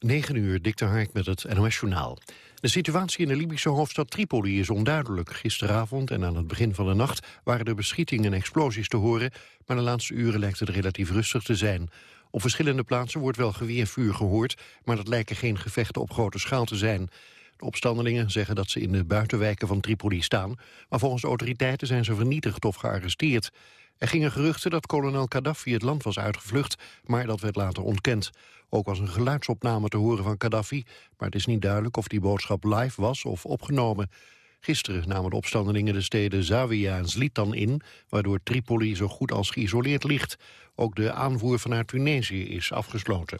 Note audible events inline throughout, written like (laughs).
9 uur, Dick Hark met het NOS-journaal. De situatie in de Libische hoofdstad Tripoli is onduidelijk. Gisteravond en aan het begin van de nacht waren er beschietingen en explosies te horen... maar de laatste uren lijkt het relatief rustig te zijn. Op verschillende plaatsen wordt wel geweervuur gehoord... maar dat lijken geen gevechten op grote schaal te zijn. De opstandelingen zeggen dat ze in de buitenwijken van Tripoli staan... maar volgens autoriteiten zijn ze vernietigd of gearresteerd. Er gingen geruchten dat kolonel Gaddafi het land was uitgevlucht... maar dat werd later ontkend. Ook was een geluidsopname te horen van Gaddafi... maar het is niet duidelijk of die boodschap live was of opgenomen. Gisteren namen de opstandelingen de steden Zawiya en Zlitan in... waardoor Tripoli zo goed als geïsoleerd ligt. Ook de aanvoer vanuit Tunesië is afgesloten.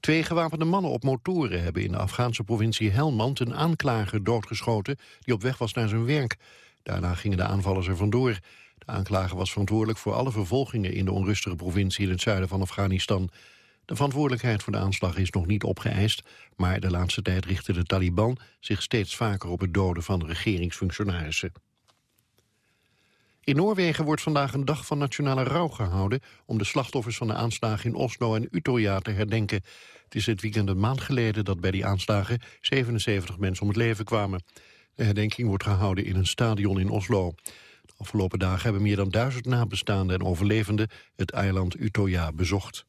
Twee gewapende mannen op motoren hebben in de Afghaanse provincie Helmand... een aanklager doodgeschoten die op weg was naar zijn werk. Daarna gingen de aanvallers er vandoor. De aanklager was verantwoordelijk voor alle vervolgingen in de onrustige provincie in het zuiden van Afghanistan. De verantwoordelijkheid voor de aanslag is nog niet opgeëist, maar de laatste tijd richtte de Taliban zich steeds vaker op het doden van regeringsfunctionarissen. In Noorwegen wordt vandaag een dag van nationale rouw gehouden... om de slachtoffers van de aanslagen in Oslo en Utøya te herdenken. Het is dit weekend een maand geleden dat bij die aanslagen 77 mensen om het leven kwamen. De herdenking wordt gehouden in een stadion in Oslo. Afgelopen dagen hebben meer dan duizend nabestaanden en overlevenden het eiland Utøya bezocht.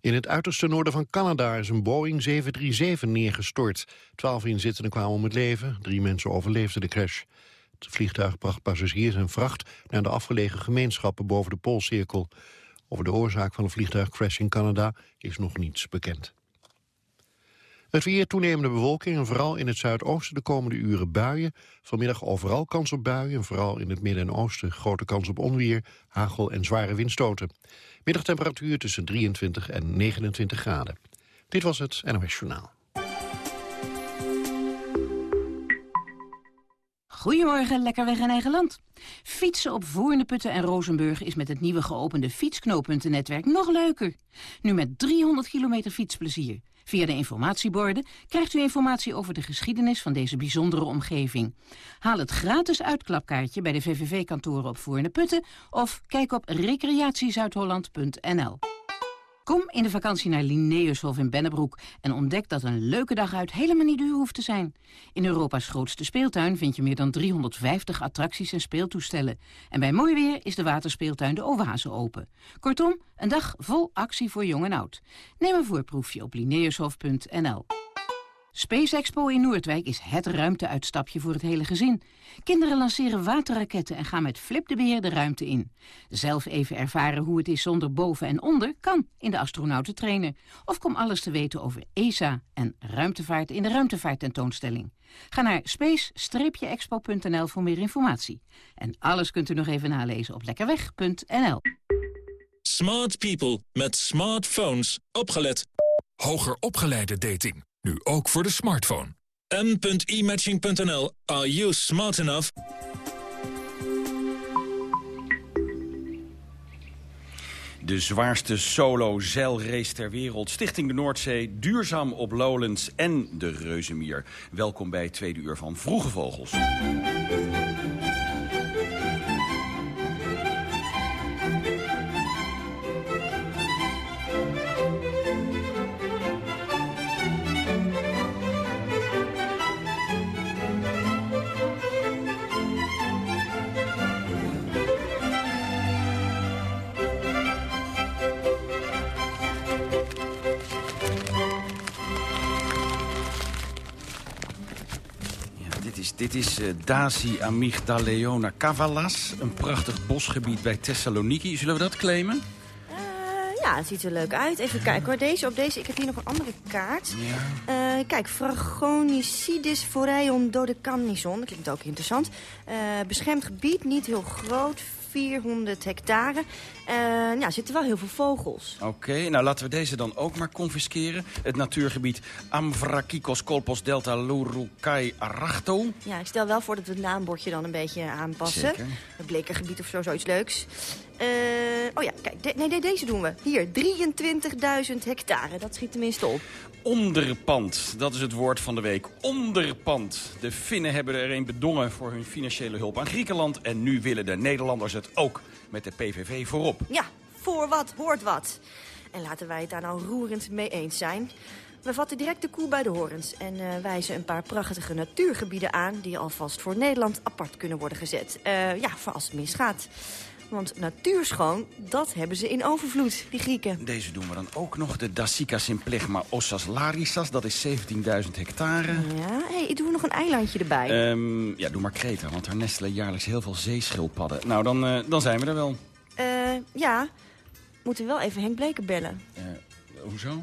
In het uiterste noorden van Canada is een Boeing 737 neergestort. Twaalf inzittenden kwamen om het leven, drie mensen overleefden de crash. Het vliegtuig bracht passagiers en vracht naar de afgelegen gemeenschappen boven de Poolcirkel. Over de oorzaak van de vliegtuigcrash in Canada is nog niets bekend. Het weer toenemende bewolking en vooral in het zuidoosten de komende uren buien. Vanmiddag overal kans op buien en vooral in het midden en oosten grote kans op onweer, hagel en zware windstoten. Middagtemperatuur tussen 23 en 29 graden. Dit was het NOS Journaal. Goedemorgen, lekker weg in eigen land. Fietsen op Voorneputten en Rozenburg is met het nieuwe geopende fietsknooppuntennetwerk nog leuker. Nu met 300 kilometer fietsplezier. Via de informatieborden krijgt u informatie over de geschiedenis van deze bijzondere omgeving. Haal het gratis uitklapkaartje bij de VVV-kantoren op Voorneputten of kijk op recreatiezuidholland.nl. Kom in de vakantie naar Linnaeushof in Bennebroek en ontdek dat een leuke dag uit helemaal niet duur hoeft te zijn. In Europa's grootste speeltuin vind je meer dan 350 attracties en speeltoestellen. En bij mooi weer is de waterspeeltuin de Oase open. Kortom, een dag vol actie voor jong en oud. Neem een voorproefje op linnaeushof.nl. Space Expo in Noordwijk is het ruimteuitstapje voor het hele gezin. Kinderen lanceren waterraketten en gaan met Flip de Beer de ruimte in. Zelf even ervaren hoe het is zonder boven en onder kan in de astronautentrainer. Of kom alles te weten over ESA en ruimtevaart in de ruimtevaarttentoonstelling. Ga naar space-expo.nl voor meer informatie. En alles kunt u nog even nalezen op lekkerweg.nl. Smart people met smartphones. Opgelet. Hoger opgeleide dating. Nu ook voor de smartphone. m.imatching.nl. Are you smart enough? De zwaarste solo-zeilrace ter wereld. Stichting de Noordzee, duurzaam op Lowlands en de Reuzenmier. Welkom bij tweede uur van Vroege Vogels. Dit is uh, Daci Amygdaleona Cavalas. Een prachtig bosgebied bij Thessaloniki. Zullen we dat claimen? Uh, ja, het ziet er leuk uit. Even kijken hoor. Deze, op deze, ik heb hier nog een andere kaart. Ja. Uh, kijk, Fragonicidis foreion dodecanison. Dat klinkt ook interessant. beschermd gebied, niet heel groot. 400 hectare. Uh, ja, zitten wel heel veel vogels. Oké, nou laten we deze dan ook maar confisceren. Het natuurgebied Amvrakikos kolpos delta lurukai arachto. Ja, ik stel wel voor dat we het naambordje dan een beetje aanpassen. Zeker. Het blekergebied of zo, zoiets leuks. Uh, oh ja, kijk, nee, deze doen we. Hier, 23.000 hectare. Dat schiet tenminste op. Onderpand, dat is het woord van de week. Onderpand. De Finnen hebben er een bedongen voor hun financiële hulp aan Griekenland. En nu willen de Nederlanders het ook met de PVV voorop. Ja, voor wat hoort wat. En laten wij het daar nou roerend mee eens zijn. We vatten direct de koel bij de horens en uh, wijzen een paar prachtige natuurgebieden aan... die alvast voor Nederland apart kunnen worden gezet. Uh, ja, voor als het misgaat. Want natuurschoon, dat hebben ze in overvloed, die Grieken. Deze doen we dan ook nog. De Dasyka symplegma ossas larissas, dat is 17.000 hectare. Ja, hey, ik doe nog een eilandje erbij. Um, ja, doe maar Kreta, want daar nestelen jaarlijks heel veel zeeschildpadden. Nou, dan, uh, dan zijn we er wel. Uh, ja, moeten we wel even Henk Bleken bellen. Uh, hoezo?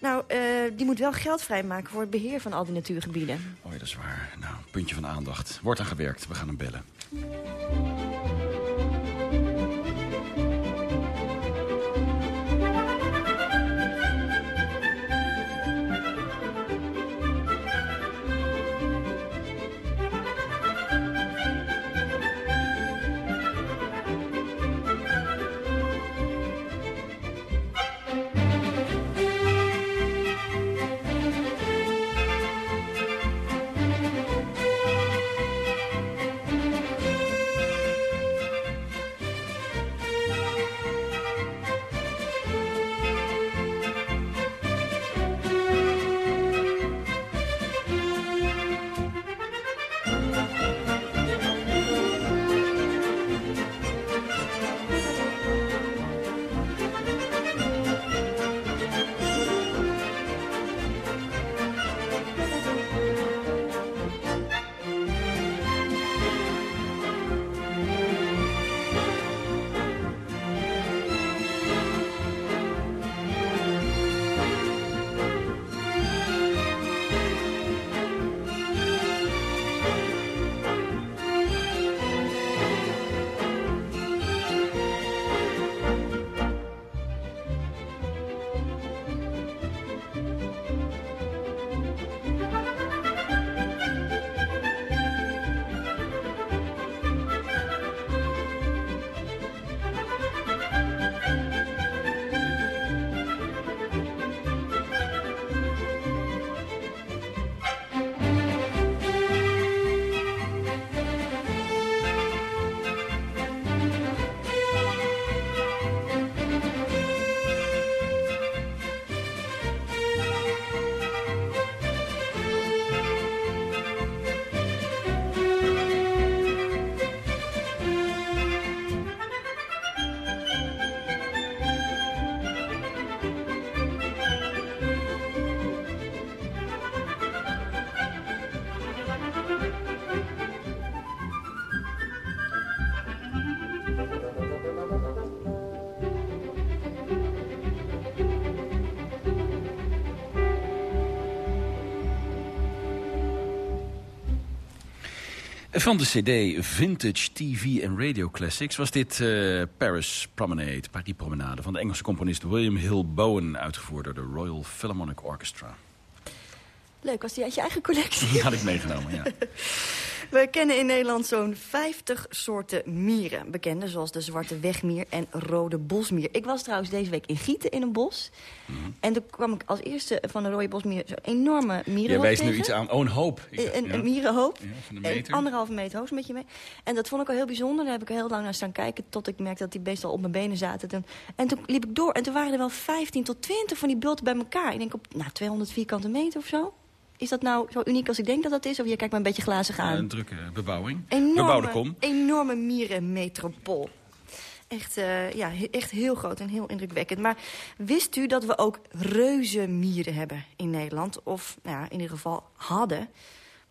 Nou, uh, die moet wel geld vrijmaken voor het beheer van al die natuurgebieden. Oh ja, dat is waar. Nou, puntje van aandacht. Wordt aan gewerkt. We gaan hem bellen. Van de cd Vintage TV en Radio Classics was dit uh, Paris Promenade, Paris Promenade... van de Engelse componist William Hill Bowen, uitgevoerd door de Royal Philharmonic Orchestra. Leuk, was die uit je eigen collectie? Die had ik meegenomen, ja. (laughs) We kennen in Nederland zo'n 50 soorten mieren. Bekende zoals de zwarte wegmier en rode bosmier. Ik was trouwens deze week in Gieten in een bos. Mm -hmm. En toen kwam ik als eerste van de rode bosmier zo'n enorme mierenhoop Jij wijst tegen. nu iets aan. Oh, een hoop. Ik, een, ja. een mierenhoop. Ja, van een meter. anderhalve meter hoog, een beetje mee. En dat vond ik al heel bijzonder. Daar heb ik heel lang naar staan kijken... tot ik merkte dat die beesten al op mijn benen zaten. En, en toen liep ik door. En toen waren er wel 15 tot 20 van die bulten bij elkaar. Ik denk op nou, 200 vierkante meter of zo. Is dat nou zo uniek als ik denk dat dat is? Of je kijkt me een beetje glazig aan? Een drukke bebouwing. Enorme, Bebouwde kom. Enorme mierenmetropool. Echt, uh, ja, echt heel groot en heel indrukwekkend. Maar wist u dat we ook reuzenmieren hebben in Nederland? Of nou ja, in ieder geval hadden.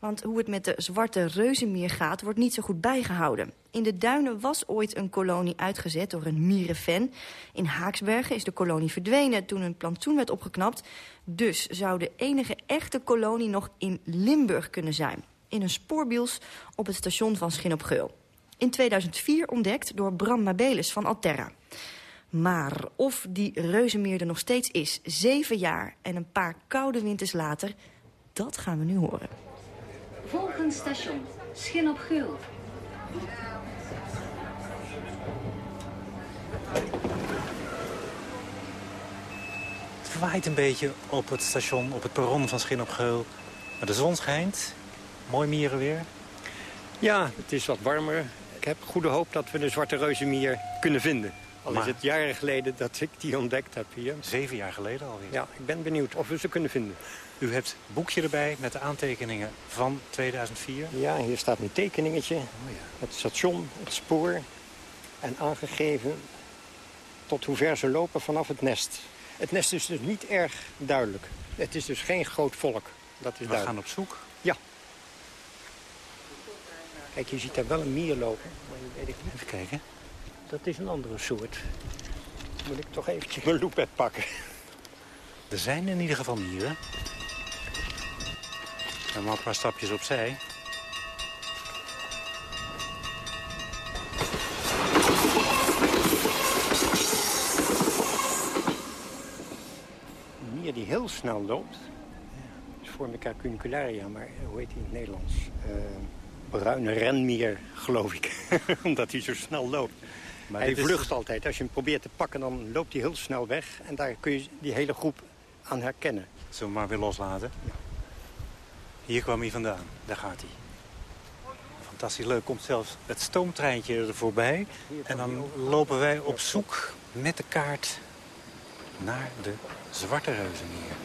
Want hoe het met de zwarte reuzenmier gaat, wordt niet zo goed bijgehouden. In de duinen was ooit een kolonie uitgezet door een mierenfan. In Haaksbergen is de kolonie verdwenen toen een plantsoen werd opgeknapt. Dus zou de enige echte kolonie nog in Limburg kunnen zijn. In een spoorbiels op het station van Schin op Geul. In 2004 ontdekt door Bram Mabelis van Alterra. Maar of die reuzenmier er nog steeds is, zeven jaar en een paar koude winters later... dat gaan we nu horen. Volgend station, Schin op Geul. Het waait een beetje op het station, op het perron van Schin op Geul. Maar de zon schijnt. Mooi mierenweer. Ja, het is wat warmer. Ik heb goede hoop dat we de zwarte reuzenmier kunnen vinden. Al Maar- is het jaren geleden dat ik die ontdekt heb hier. Zeven jaar geleden alweer. Ja, ik ben benieuwd of we ze kunnen vinden. U hebt het boekje erbij met de aantekeningen van 2004. Ja, hier staat een tekeningetje. Oh ja. Het station, het spoor. En aangegeven tot hoe ver ze lopen vanaf het nest. Het nest is dus niet erg duidelijk. Het is dus geen groot volk. Dat is We duidelijk. gaan op zoek. Kijk, je ziet daar wel een mier lopen. Maar weet ik niet. Even kijken. Dat is een andere soort. Moet ik toch eventjes mijn loepet pakken. Er zijn in ieder geval mieren. En maar een paar stapjes opzij. Een mier die heel snel loopt. is Formica cunicularia, maar eh, hoe heet hij in het Nederlands? Eh, bruine renmier, geloof ik. (laughs) Omdat hij zo snel loopt. Maar hij is vlucht altijd. Als je hem probeert te pakken, dan loopt hij heel snel weg. En daar kun je die hele groep aan herkennen. Zullen we maar weer loslaten? Hier kwam hij vandaan. Daar gaat hij. Fantastisch leuk. Komt zelfs het stoomtreintje er voorbij. En dan lopen wij op zoek met de kaart naar de Zwarte Reuzenmeer.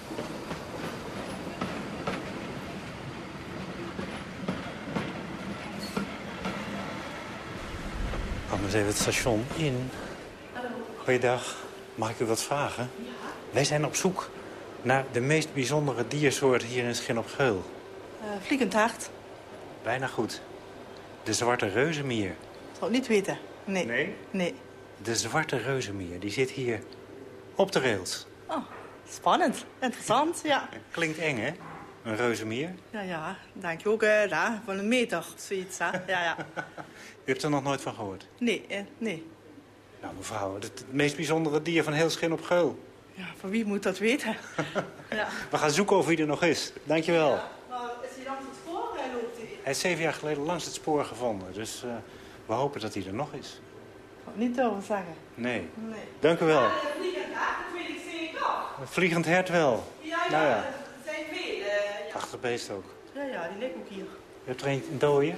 Gaan we eens even het station in. Goeiedag. Mag ik u wat vragen? Wij zijn op zoek naar de meest bijzondere diersoort hier in Schin op Geul. Uh, vliegend hart. Bijna goed. De zwarte reuzenmier. Zou ik niet weten. Nee. Nee? Nee. De zwarte reuzenmier, die zit hier op de rails. Oh, spannend. Interessant, ja. (laughs) Klinkt eng, hè? Een reuzenmier. Ja, ja. Denk je ook uh, daar, van een meter, zoiets, hè? Ja, ja. (laughs) U hebt er nog nooit van gehoord? Nee, eh, nee. Nou, mevrouw, het, het meest bijzondere dier van heel Schin op Geul. Ja, van wie moet dat weten? (laughs) ja. We gaan zoeken of hij er nog is. Dankjewel. Ja, maar is hij langs het spoor en loopt hij? Is zeven jaar geleden langs het spoor gevonden. Dus uh, we hopen dat hij er nog is. Niet durven zeggen. Nee. Nee. Dank u wel. Ja, een vliegend hart, dat weet ik zeker. Een vliegend hert wel. Ja, ja, Nou ja. er zijn vele. ja. Prachtig beest ook. ja, ja, die liggen ook hier. Je hebt er een een dode.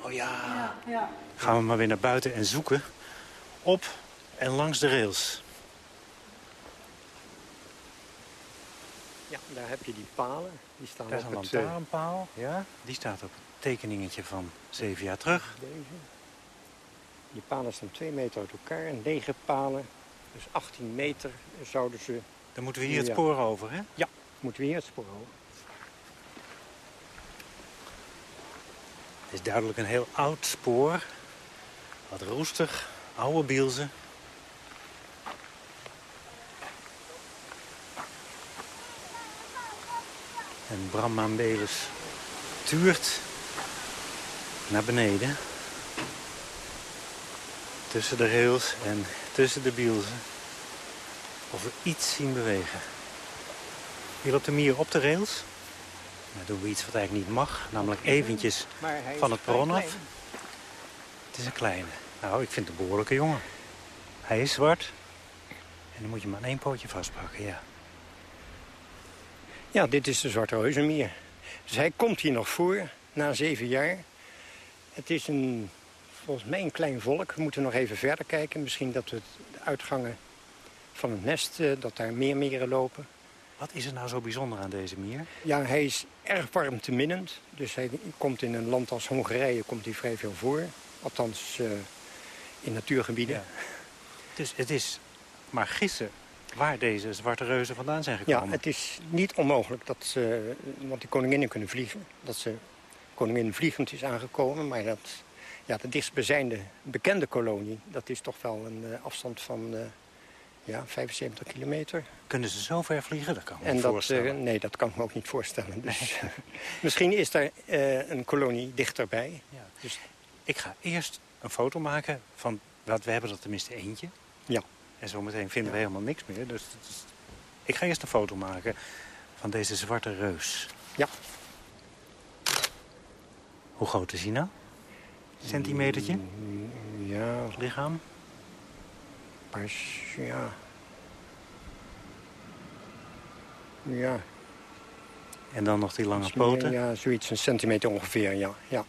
Oh ja. Ja, ja. Gaan we maar weer naar buiten en zoeken. Op en langs de rails. Ja, daar heb je die palen. Die staan Daar is op een het... eh, lantaarnpaal. Ja, die staat op het tekeningetje van zeven jaar terug. Deze. Die palen staan twee meter uit elkaar. En negen palen, dus 18 meter, zouden ze... Dan moeten we hier het Ja. spoor over, hè? Moeten we hier het spoor over. Het is duidelijk een heel oud spoor. Wat roestig, oude bielzen. En Bram Maanbelis tuurt naar beneden. Tussen de rails en tussen de bielzen. Of we iets zien bewegen. Hier op de mier op de rails. Dan doen we iets wat eigenlijk niet mag. Namelijk eventjes Maar van het perron af. Het is een kleine. Nou, ik vind het een behoorlijke jongen. Hij is zwart. En dan moet je hem aan één pootje vastpakken, ja. Ja, dit is de Zwarte Reuzenmier. Dus hij komt hier nog voor, na zeven jaar. Het is een, volgens mij een klein volk. We moeten nog even verder kijken. Misschien dat we de uitgangen van het nest, eh, dat daar meer meren lopen. Wat is er nou zo bijzonder aan deze mier? Ja, hij is erg warmteminnend. Dus hij komt in een land als Hongarije komt hij vrij veel voor. Althans, eh, in natuurgebieden. Ja. Dus het is maar gissen waar deze zwarte reuzen vandaan zijn Ja, gekomen. het is niet onmogelijk dat ze, want die koninginnen kunnen vliegen. Dat ze koningin vliegend is aangekomen, maar dat, ja, de dichtstbijzijnde bekende kolonie, dat is toch wel een eh, afstand van eh, ja, 75 kilometer. Kunnen ze zo ver vliegen? Dat kan ik me En niet dat, voorstellen. eh, nee, dat kan ik me ook niet voorstellen. Dus, (laughs) misschien is eh, een kolonie dichterbij. Ja. Dus, Ik ga eerst een foto maken van... Want we hebben er tenminste eentje. Ja. En zometeen vinden we helemaal niks meer. Dus is- ik ga eerst een foto maken van deze zwarte reus. Ja. Hoe groot is hij nou? Centimetertje? ja, Lichaam? pas, ja. Ja, En dan nog die lange poten? Ja, zoiets, een centimeter ongeveer, ja. ja.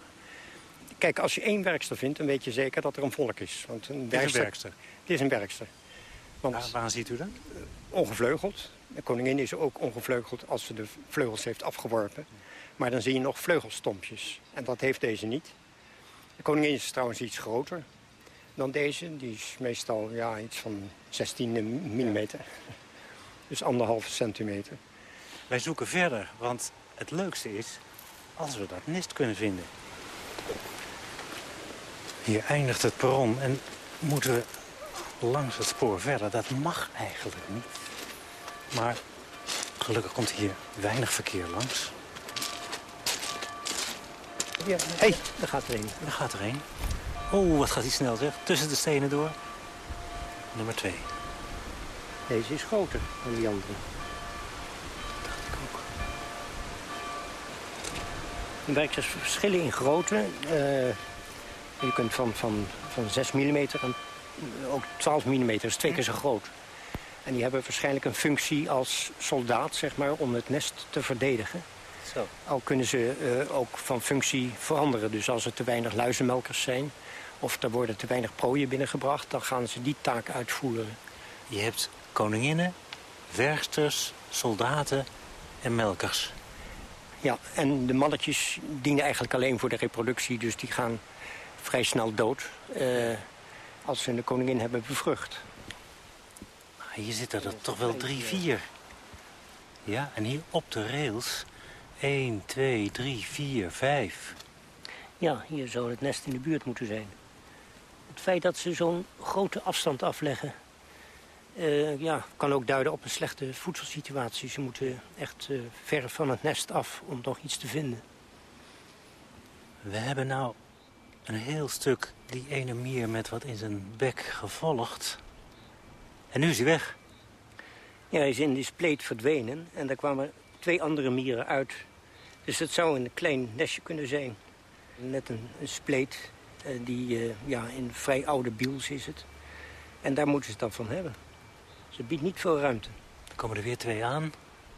kijk, als je één werkster vindt, dan weet je zeker dat er een volk is. Want een Dit is een werkster? Het is een werkster. Want, Waar, waar ziet u dat? Ongevleugeld. De koningin is ook ongevleugeld als ze de vleugels heeft afgeworpen. Maar dan zie je nog vleugelstompjes. En dat heeft deze niet. De koningin is trouwens iets groter dan deze. Die is meestal ja, iets van 16 mm. Dus anderhalve centimeter. Wij zoeken verder, want het leukste is als we dat nest kunnen vinden. Hier eindigt het perron en moeten we langs het spoor verder. Dat mag eigenlijk niet. Maar gelukkig komt hier weinig verkeer langs. Hé, hey, daar gaat er een. Daar gaat er een. Oh, wat gaat hij snel zeg. Tussen de stenen door. Nummer twee. Deze is groter dan die andere. Dacht ik ook. De werksters verschillen in grootte. Eh, je kunt van, van, van 6 mm en eh, ook 12 mm, is twee keer zo groot. En die hebben waarschijnlijk een functie als soldaat, zeg maar, om het nest te verdedigen. Zo. Al kunnen ze eh, ook van functie veranderen. Dus als er te weinig luizenmelkers zijn... of er worden te weinig prooien binnengebracht... dan gaan ze die taak uitvoeren. Je hebt koninginnen, werksters, soldaten en melkers. Ja, en de mannetjes dienen eigenlijk alleen voor de reproductie. Dus die gaan vrij snel dood eh, als ze de koningin hebben bevrucht. Hier zitten er toch wel drie, vier. Ja, en hier op de rails... 1, 2, 3, 4, 5. Ja, hier zou het nest in de buurt moeten zijn. Het feit dat ze zo'n grote afstand afleggen... eh, ja, kan ook duiden op een slechte voedselsituatie. Ze moeten echt eh, ver van het nest af om nog iets te vinden. We hebben nou een heel stuk die ene mier met wat in zijn bek gevolgd. En nu is hij weg. Ja, hij is in die spleet verdwenen en daar kwamen twee andere mieren uit. Dus het zou een klein nestje kunnen zijn. Net een, een spleet, eh, die eh, ja, in vrij oude biels is het. En daar moeten ze het dan van hebben. Ze biedt niet veel ruimte. Er komen er weer twee aan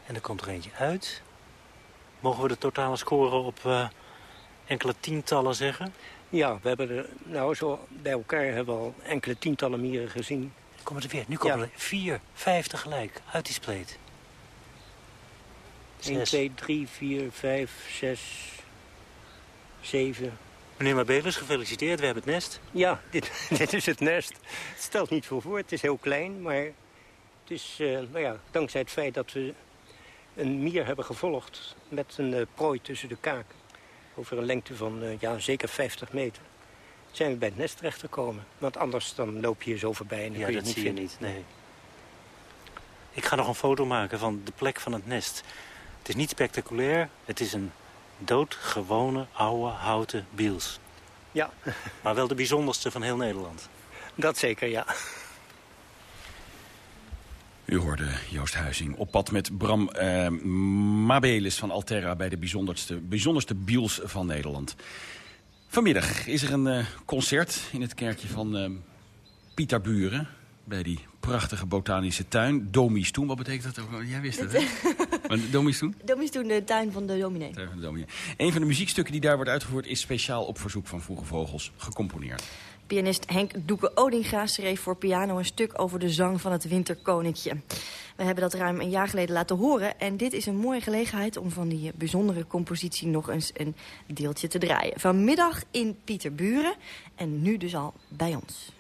en er komt er eentje uit. Mogen we de totale score op eh, enkele tientallen zeggen? Ja, we hebben er nou zo bij elkaar hebben we al enkele tientallen mieren gezien. Komen er weer. Nu komen Ja. er vier, vijf tegelijk uit die spleet. 1, Zes. 2, 3, 4, 5, 6, 7. Meneer Mabelis, gefeliciteerd. We hebben het nest. Ja, (laughs) dit, dit is het nest. Het stelt niet veel voor. Het is heel klein, maar het is, eh, nou ja, dankzij het feit dat we een mier hebben gevolgd met een eh, prooi tussen de kaken. Over een lengte van eh, ja, zeker 50 meter. Zijn we bij het nest terechtgekomen. Want anders dan loop je hier zo voorbij en dan Ja, kun je dat het niet zie je niet. Nee. Ik ga nog een foto maken van de plek van het nest. Het is niet spectaculair. Het is een doodgewone oude houten biels. Ja, Maar wel de bijzonderste van heel Nederland. dat zeker, ja. U hoorde Joost Huizing op pad met Bram eh, Mabelis van Alterra... bij de bijzonderste, bijzonderste biels van Nederland. Vanmiddag is er een eh, concert in het kerkje van eh, Pieter Buren... bij die prachtige botanische tuin. Domistoen, wat betekent dat? ook? Jij wist het, hè? (laughs) Maar Domistoen? Dat is toen de tuin van de dominee. Tuin van de dominee. Een van de muziekstukken die daar wordt uitgevoerd... is speciaal op verzoek van Vroege Vogels gecomponeerd. Pianist Henk Doeke Odinga schreef voor piano een stuk over de zang van het winterkoninkje. We hebben dat ruim een jaar geleden laten horen. En dit is een mooie gelegenheid om van die bijzondere compositie nog eens een deeltje te draaien. Vanmiddag in Pieterburen en nu dus al bij ons.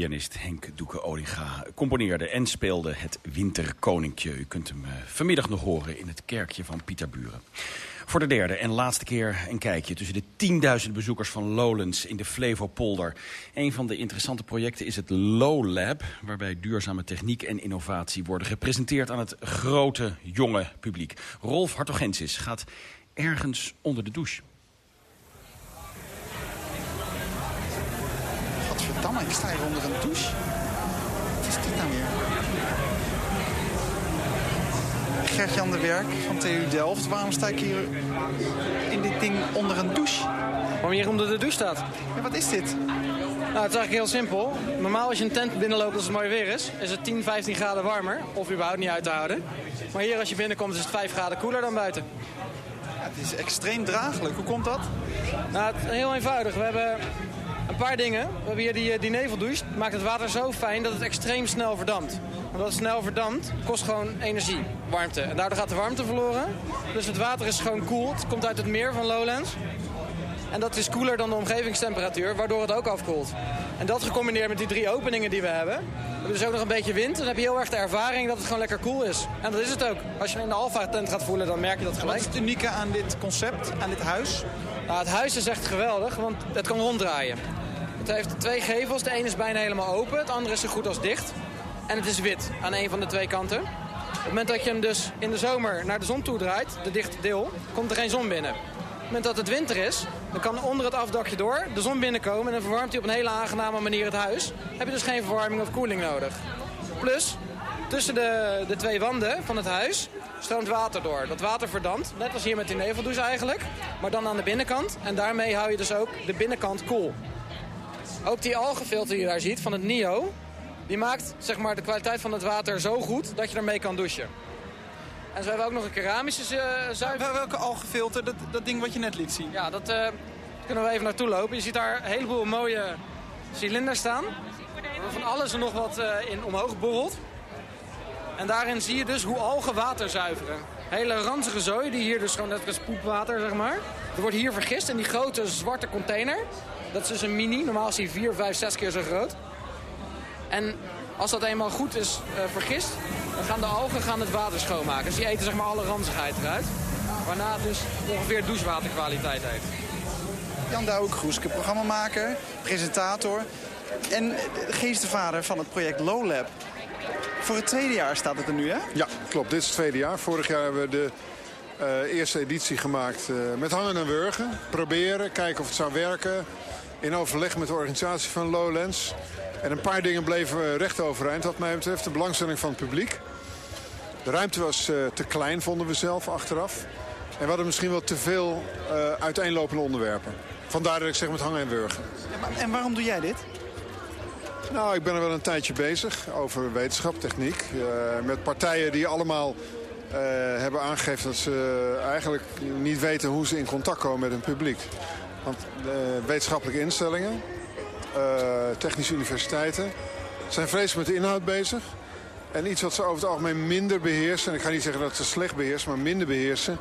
Pianist Henk Doeke Olinga componeerde en speelde het Winterkoninkje. U kunt hem eh, vanmiddag nog horen in het kerkje van Pieterburen. Voor de derde en laatste keer een kijkje tussen de 10.000 bezoekers van Lowlands in de Flevopolder. Een van de interessante projecten is het Low Lab, waarbij duurzame techniek en innovatie worden gepresenteerd aan het grote, jonge publiek. Rolf Hartogensis gaat ergens onder de douche. Ik sta hier onder een douche. Wat is dit nou weer? Gert-Jan de Werk van TU Delft. Waarom sta ik hier in dit ding onder een douche? Waarom je hier onder de douche staat? Ja, wat is dit? Nou, het is eigenlijk heel simpel. Normaal als je een tent binnenloopt als het mooi weer is, is het 10, 15 graden warmer. Of überhaupt niet uit te houden. Maar hier als je binnenkomt is het 5 graden koeler dan buiten. Ja, het is extreem draaglijk. Hoe komt dat? Nou, het is heel eenvoudig. We hebben een paar dingen. We hebben hier die, eh, die neveldouche. Het maakt het water zo fijn dat het extreem snel verdampt. Omdat het snel verdampt, kost gewoon energie, warmte. En daardoor gaat de warmte verloren. Dus het water is gewoon koel. Het komt uit het meer van Lowlands. En dat is koeler dan de omgevingstemperatuur, waardoor het ook afkoelt. En dat gecombineerd met die drie openingen die we hebben. We hebben dus ook nog een beetje wind. Dan heb je heel erg de ervaring dat het gewoon lekker koel is. En dat is het ook. Als je in de Alfa-tent gaat voelen, dan merk je dat gelijk. Wat is het unieke aan dit concept, aan dit huis? Nou, het huis is echt geweldig, want het kan ronddraaien. Het heeft twee gevels. De ene is bijna helemaal open, het andere is zo goed als dicht. En het is wit aan een van de twee kanten. Op het moment dat je hem dus in de zomer naar de zon toe draait, de dichte deel, komt er geen zon binnen. Op het moment dat het winter is, dan kan onder het afdakje door de zon binnenkomen... en dan verwarmt hij op een hele aangename manier het huis. Heb je dus geen verwarming of koeling nodig. Plus, tussen de, de twee wanden van het huis stroomt water door. Dat water verdampt, net als hier met die neveldouche eigenlijk. Maar dan aan de binnenkant. En daarmee hou je dus ook de binnenkant koel. Ook die algenfilter die je daar ziet van het NIO... die maakt zeg maar, de kwaliteit van het water zo goed dat je ermee kan douchen. En zo hebben we ook nog een keramische uh, zuiver. Welke algenfilter? Dat, dat ding wat je net liet zien? Ja, dat uh, kunnen we even naartoe lopen. Je ziet daar een heleboel mooie cilinders staan. Waar van alles en nog wat uh, in omhoog borrelt. En daarin zie je dus hoe algen water zuiveren. Hele ranzige zooi, die hier dus gewoon net als poepwater, zeg maar. Er wordt hier vergist in die grote zwarte container. Dat is dus een mini. Normaal is die 4, 5, 6 keer zo groot. En als dat eenmaal goed is uh, vergist, dan gaan de algen gaan het water schoonmaken. Dus die eten zeg maar alle ranzigheid eruit. Waarna het dus ongeveer douchewaterkwaliteit heeft. Jan Douwek Groeske, programmamaker, presentator en geestenvader van het project Low Lab. Voor het tweede jaar staat het er nu, hè? Ja, klopt. Dit is het tweede jaar. Vorig jaar hebben we de uh, eerste editie gemaakt uh, met hangen en wurgen. Proberen, kijken of het zou werken. In overleg met de organisatie van Lowlands. En een paar dingen bleven recht overeind wat mij betreft. De belangstelling van het publiek. De ruimte was uh, te klein, vonden we zelf, achteraf. En we hadden misschien wel te veel uiteenlopende onderwerpen. Vandaar dat ik zeg met hangen en wurgen. En waarom doe jij dit? Nou, ik ben er wel een tijdje bezig over wetenschap, techniek. met partijen die allemaal uh, hebben aangegeven dat ze eigenlijk niet weten hoe ze in contact komen met hun publiek. Want uh, wetenschappelijke instellingen, uh, technische universiteiten zijn vreselijk met de inhoud bezig. En iets wat ze over het algemeen minder beheersen, en ik ga niet zeggen dat ze slecht beheersen, maar minder beheersen,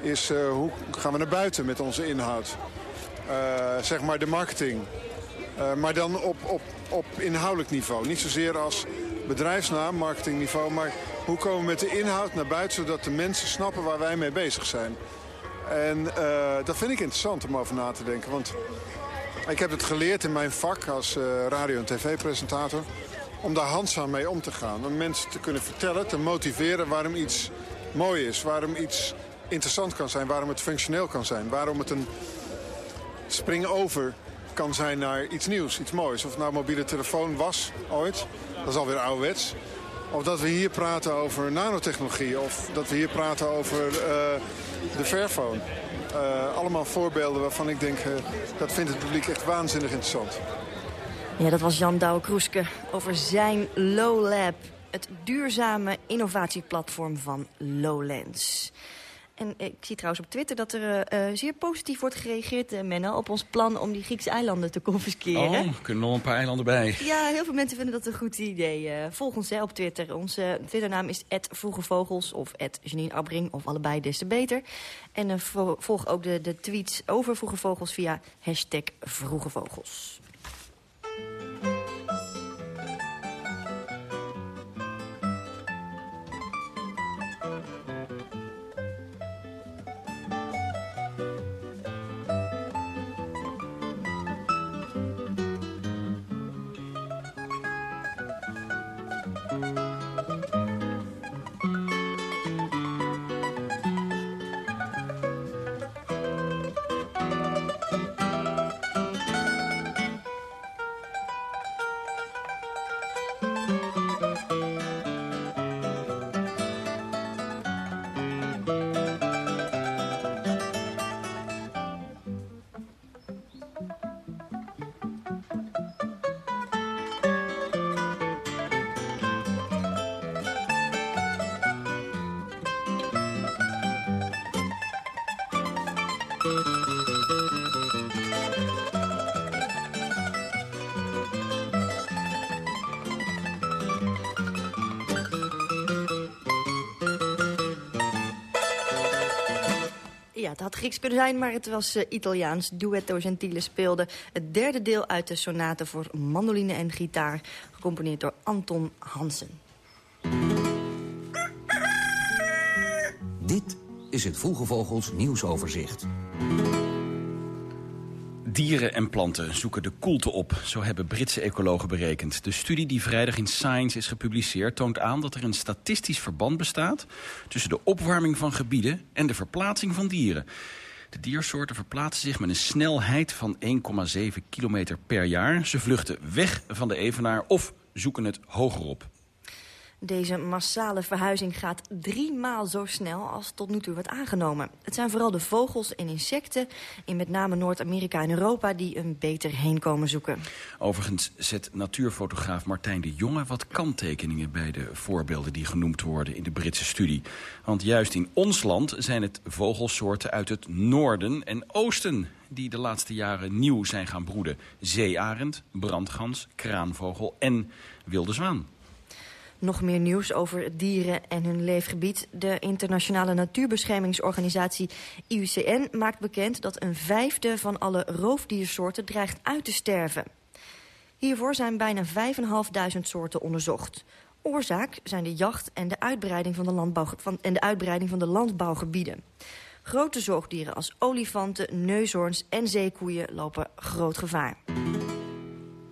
is hoe gaan we naar buiten met onze inhoud. zeg maar de marketing. maar dan op, op, op inhoudelijk niveau. Niet zozeer als bedrijfsnaam, marketingniveau, maar hoe komen we met de inhoud naar buiten... zodat de mensen snappen waar wij mee bezig zijn. En uh, dat vind ik interessant om over na te denken. Want ik heb het geleerd in mijn vak als uh, radio- en tv-presentator... om daar handzaam mee om te gaan. Om mensen te kunnen vertellen, te motiveren waarom iets mooi is. Waarom iets interessant kan zijn. Waarom het functioneel kan zijn. Waarom het een spring over kan zijn naar iets nieuws, iets moois. Of het nou mobiele telefoon was ooit, dat is alweer ouderwets. Of dat we hier praten over nanotechnologie. Of dat we hier praten over uh, de Fairphone. Uh, allemaal voorbeelden waarvan ik denk, uh, dat vindt het publiek echt waanzinnig interessant. Ja, dat was Jan Douwe-Kroeske over zijn Low Lab. Het duurzame innovatieplatform van Lowlands. En ik zie trouwens op Twitter dat er uh, zeer positief wordt gereageerd, uh, Menno... op ons plan om die Griekse eilanden te confisceren. Oh, er kunnen nog een paar eilanden bij. Ja, heel veel mensen vinden dat een goed idee. Uh, volg ons hè, op Twitter. Onze Twitternaam is @vroegevogels of Janine Abbring, of allebei des te beter. En volg ook de, de tweets over Vroege Vogels via hashtag Vroege Vogels. Ja, het had Grieks kunnen zijn, maar het was uh, Italiaans. Duetto Gentile speelde het derde deel uit de sonate voor mandoline en gitaar... gecomponeerd door Anton Hansen. Dit is het Vroege Vogels nieuwsoverzicht. Dieren en planten zoeken de koelte op, zo hebben Britse ecologen berekend. De studie die vrijdag in Science is gepubliceerd toont aan dat er een statistisch verband bestaat... tussen de opwarming van gebieden en de verplaatsing van dieren. De diersoorten verplaatsen zich met een snelheid van 1,7 kilometer per jaar. Ze vluchten weg van de evenaar of zoeken het hoger op. Deze massale verhuizing gaat drie maal zo snel als tot nu toe wordt aangenomen. Het zijn vooral de vogels en insecten in met name Noord-Amerika en Europa die een beter heenkomen zoeken. Overigens zet natuurfotograaf Martijn de Jonge wat kanttekeningen bij de voorbeelden die genoemd worden in de Britse studie. Want juist in ons land zijn het vogelsoorten uit het noorden en oosten die de laatste jaren nieuw zijn gaan broeden. Zeearend, brandgans, kraanvogel en wilde zwaan. Nog meer nieuws over dieren en hun leefgebied. De internationale natuurbeschermingsorganisatie IUCN maakt bekend dat een vijfde van alle roofdiersoorten dreigt uit te sterven. Hiervoor zijn bijna 5.500 soorten onderzocht. Oorzaak zijn de jacht en de uitbreiding van de, landbouw, en de uitbreiding van de landbouwgebieden. Grote zoogdieren als olifanten, neushoorns en zeekoeien lopen groot gevaar.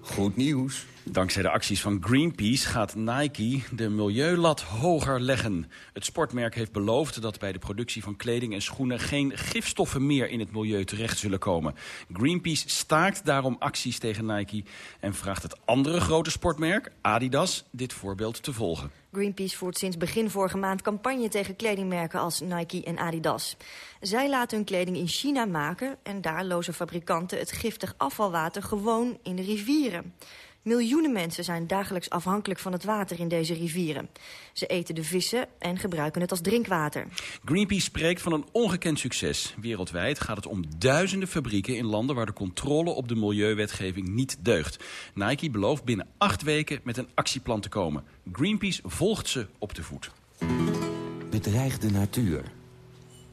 Goed nieuws. Dankzij de acties van Greenpeace gaat Nike de milieulat hoger leggen. Het sportmerk heeft beloofd dat bij de productie van kleding en schoenen... geen gifstoffen meer in het milieu terecht zullen komen. Greenpeace staakt daarom acties tegen Nike... en vraagt het andere grote sportmerk, Adidas, dit voorbeeld te volgen. Greenpeace voert sinds begin vorige maand campagne tegen kledingmerken als Nike en Adidas. Zij laten hun kleding in China maken en daar lozen fabrikanten het giftig afvalwater gewoon in de rivieren. Miljoenen mensen zijn dagelijks afhankelijk van het water in deze rivieren. Ze eten de vissen en gebruiken het als drinkwater. Greenpeace spreekt van een ongekend succes. Wereldwijd gaat het om duizenden fabrieken in landen... waar de controle op de milieuwetgeving niet deugt. Nike belooft binnen acht weken met een actieplan te komen. Greenpeace volgt ze op de voet. Bedreigde natuur.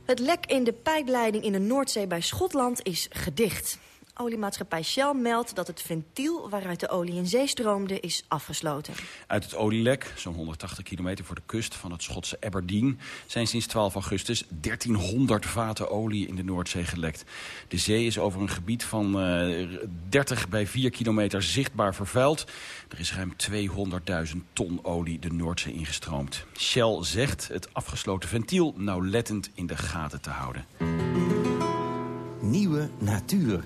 Het lek in de pijpleiding in de Noordzee bij Schotland is gedicht. Oliemaatschappij Shell meldt dat het ventiel waaruit de olie in zee stroomde is afgesloten. Uit het olielek, zo'n 180 kilometer voor de kust van het Schotse Aberdeen... zijn sinds 12 augustus 1300 vaten olie in de Noordzee gelekt. De zee is over een gebied van uh, 30 bij 4 kilometer zichtbaar vervuild. Er is ruim 200.000 ton olie de Noordzee ingestroomd. Shell zegt het afgesloten ventiel nauwlettend in de gaten te houden. Nieuwe natuur.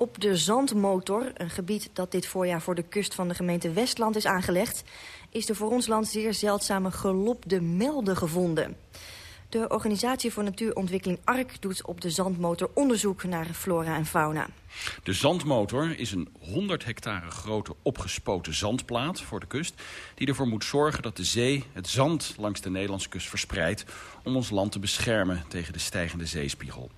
Op de Zandmotor, een gebied dat dit voorjaar voor de kust van de gemeente Westland is aangelegd... is de voor ons land zeer zeldzame gelopte melde gevonden. De Organisatie voor Natuurontwikkeling ARK doet op de Zandmotor onderzoek naar flora en fauna. De zandmotor is een 100 hectare grote opgespoten zandplaat voor de kust... die ervoor moet zorgen dat de zee het zand langs de Nederlandse kust verspreidt... om ons land te beschermen tegen de stijgende zeespiegel.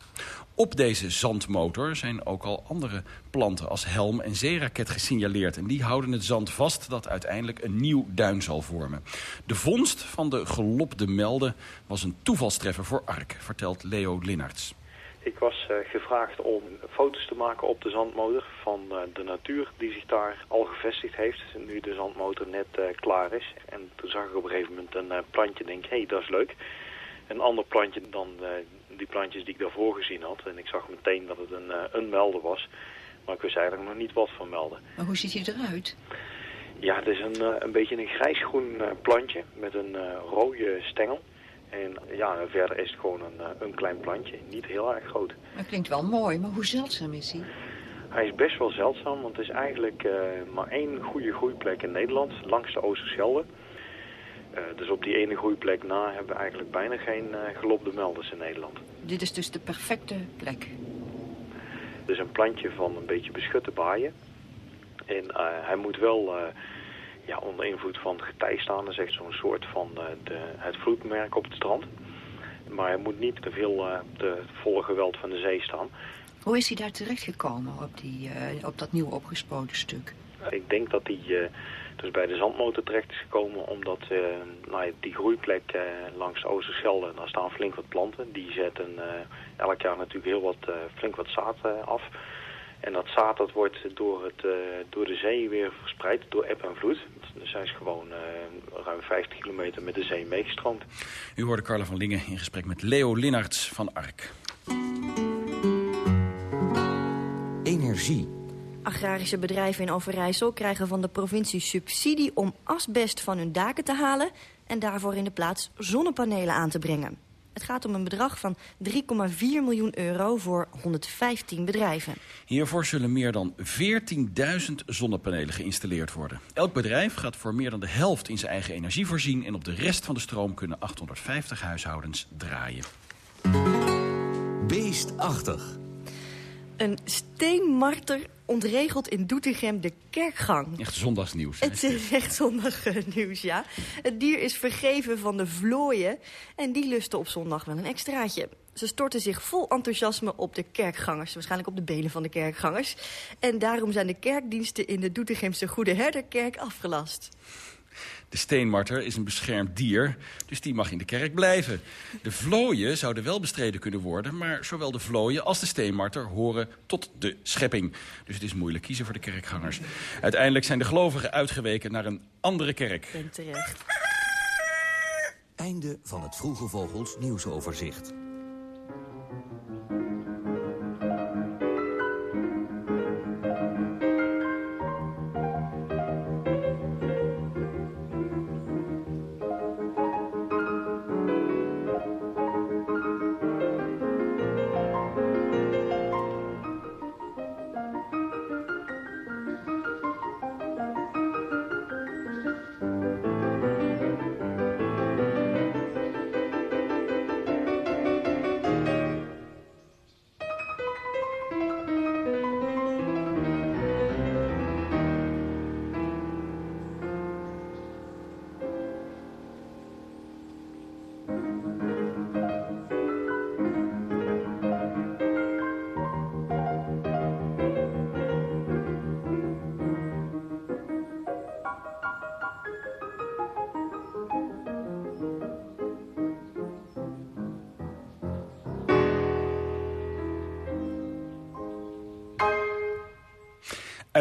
Op deze zandmotor zijn ook al andere planten als helm en zeeraket gesignaleerd. En die houden het zand vast dat uiteindelijk een nieuw duin zal vormen. De vondst van de gelopte melden was een toevalstreffer voor ARK, vertelt Leo Linnarts. Ik was uh, gevraagd om foto's te maken op de zandmotor van uh, de natuur die zich daar al gevestigd heeft. Nu de zandmotor net uh, klaar is. En toen zag ik op een gegeven moment een plantje en denk, hé, hey, dat is leuk. Een ander plantje dan die plantjes die ik daarvoor gezien had. En ik zag meteen dat het een, een melder was. Maar ik wist eigenlijk nog niet wat van melden. Maar hoe ziet hij eruit? Ja, het is een, een beetje een grijsgroen plantje met een rode stengel. En ja, verder is het gewoon een, een klein plantje. Niet heel erg groot. Dat klinkt wel mooi, maar hoe zeldzaam is hij? Hij is best wel zeldzaam, want het is eigenlijk uh, maar één goede groeiplek in Nederland, langs de Oosterschelde. Uh, dus op die ene groeiplek na hebben we eigenlijk bijna geen uh, gelopte melders in Nederland. Dit is dus de perfecte plek? Het is een plantje van een beetje beschutte baaien. En hij moet wel ja, onder invloed van getij staan. Dat is echt zo'n soort van de, het vloedmerk op het strand. maar hij moet niet te veel de volle geweld van de zee staan. Hoe is hij daar terechtgekomen op, die, uh, op dat nieuw opgespoten stuk? Ik denk dat hij uh, dus bij de zandmotor terecht is gekomen omdat nou, die groeiplek langs de Oosterschelde, daar staan flink wat planten. Die zetten elk jaar natuurlijk heel wat, flink wat zaad af. En dat zaad dat wordt door, het, door de zee weer verspreid, door eb en vloed. Dus hij is gewoon ruim 50 kilometer met de zee meegestroomd. U hoorde Carla van Lingen in gesprek met Leo Linnarts van ARK. Energie. Agrarische bedrijven in Overijssel krijgen van de provincie subsidie om asbest van hun daken te halen en daarvoor in de plaats zonnepanelen aan te brengen. Het gaat om een bedrag van 3,4 miljoen euro voor 115 bedrijven. Hiervoor zullen meer dan 14.000 zonnepanelen geïnstalleerd worden. Elk bedrijf gaat voor meer dan de helft in zijn eigen energie voorzien... en op de rest van de stroom kunnen 850 huishoudens draaien. Beestachtig. Een steenmarter ontregelt in Doetinchem de kerkgang. Echt zondagsnieuws. Het is echt zondagnieuws, ja. Het dier is vergeven van de vlooien en die lusten op zondag wel een extraatje. Ze storten zich vol enthousiasme op de kerkgangers. Waarschijnlijk op de benen van de kerkgangers. En daarom zijn de kerkdiensten in de Doetinchemse Goede Herderkerk afgelast. De steenmarter is een beschermd dier, dus die mag in de kerk blijven. De vlooien zouden wel bestreden kunnen worden... maar zowel de vlooien als de steenmarter horen tot de schepping. Dus het is moeilijk kiezen voor de kerkgangers. Uiteindelijk zijn de gelovigen uitgeweken naar een andere kerk. Ben terecht. Einde van het Vroege Vogels nieuwsoverzicht.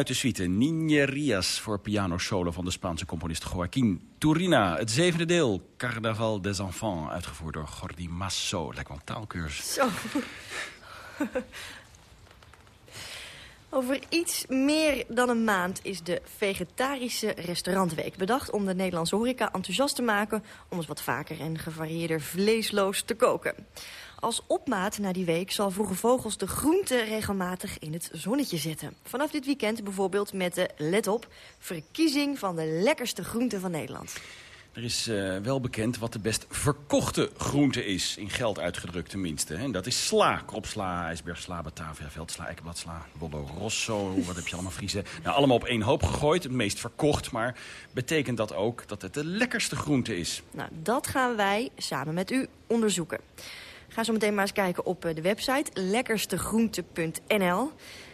Uit de suite Niñerias voor piano solo van de Spaanse componist Joaquín Turina. Het zevende deel, Carnaval des Enfants, uitgevoerd door Jordi Masso. Lijkt wel een taalkursus. Zo. (laughs) Over iets meer dan een maand is de vegetarische restaurantweek bedacht... om de Nederlandse horeca enthousiast te maken... om eens wat vaker en gevarieerder vleesloos te koken. Als opmaat na die week zal Vroege Vogels de groenten regelmatig in het zonnetje zetten. Vanaf dit weekend bijvoorbeeld met de, let op, verkiezing van de lekkerste groenten van Nederland. Er is uh, wel bekend wat de best verkochte groente is, in geld uitgedrukt tenminste. En dat is sla, kropsla, ijsbergsla, batavia, veldsla, eikenbladsla, bollo rosso, wat heb je allemaal vriezen. Nou, allemaal op één hoop gegooid, het meest verkocht, maar betekent dat ook dat het de lekkerste groente is? Nou, dat gaan wij samen met u onderzoeken. Ga zo meteen maar eens kijken op eh, de website lekkerstegroente.nl.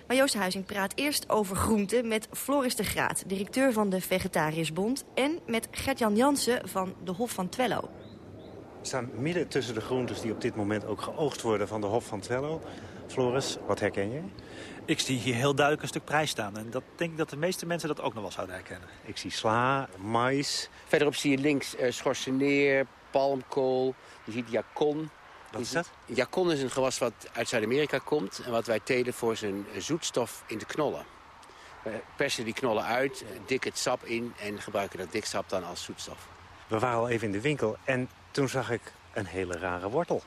Maar Joost Huizing praat eerst over groenten met Floris de Graat... directeur van de Vegetariërsbond... en met Gert-Jan Jansen van de Hof van Twello. We staan midden tussen de groentes die op dit moment ook geoogst worden van de Hof van Twello. Floris, wat herken je? Ik zie hier heel duidelijk een stuk prijs staan. En dat denk ik dat de meeste mensen dat ook nog wel zouden herkennen. Ik zie sla, mais. Verderop zie je links uh, schorseneer, palmkool. Je ziet jakon. Wat is dat? Jakon is een gewas wat uit Zuid-Amerika komt... en wat wij telen voor zijn zoetstof in de knollen. We persen die knollen uit, dik het sap in... en gebruiken dat dik sap dan als zoetstof. We waren al even in de winkel en toen zag ik een hele rare wortel.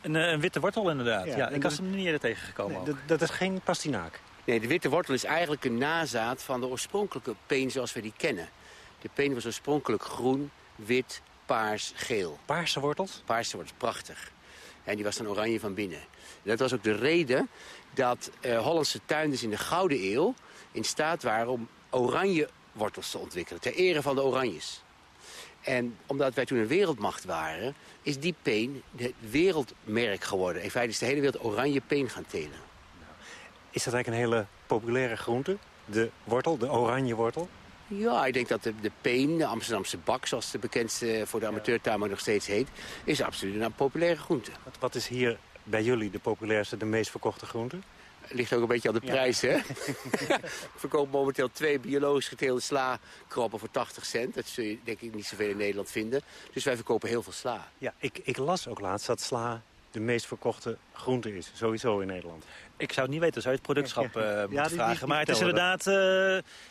Een, een witte wortel inderdaad. Ja, ik was hem niet eerder tegengekomen. Nee, dat, dat, is geen pastinaak. Nee, de witte wortel is eigenlijk een nazaat van de oorspronkelijke peen zoals we die kennen. De peen was oorspronkelijk groen, wit, paars, geel. Paarse wortels? Paarse wortels, prachtig. En die was dan oranje van binnen. Dat was ook de reden dat uh, Hollandse tuinders in de Gouden Eeuw... in staat waren om oranje wortels te ontwikkelen. Ter ere van de oranjes. En omdat wij toen een wereldmacht waren, is die peen het wereldmerk geworden. In feite is de hele wereld oranje peen gaan telen. Is dat eigenlijk een hele populaire groente? De wortel, de oranje wortel? Ja, ik denk dat de, de peen, de Amsterdamse bak, zoals de bekendste voor de amateurtuin nog steeds heet, is absoluut een populaire groente. Wat, wat is hier bij jullie de populairste, de meest verkochte groente? ligt ook een beetje aan de prijs, hè? (laughs) (laughs) Ik verkoop momenteel twee biologisch geteelde sla-kroppen voor 80 cent. Dat zul je denk ik niet zoveel in Nederland vinden. Dus wij verkopen heel veel sla. Ja, ik, ik las ook laatst dat sla de meest verkochte groente is. Sowieso in Nederland. Ik zou het niet weten, zou je het productschap uh, moeten die, vragen. Die, die, maar het is inderdaad uh,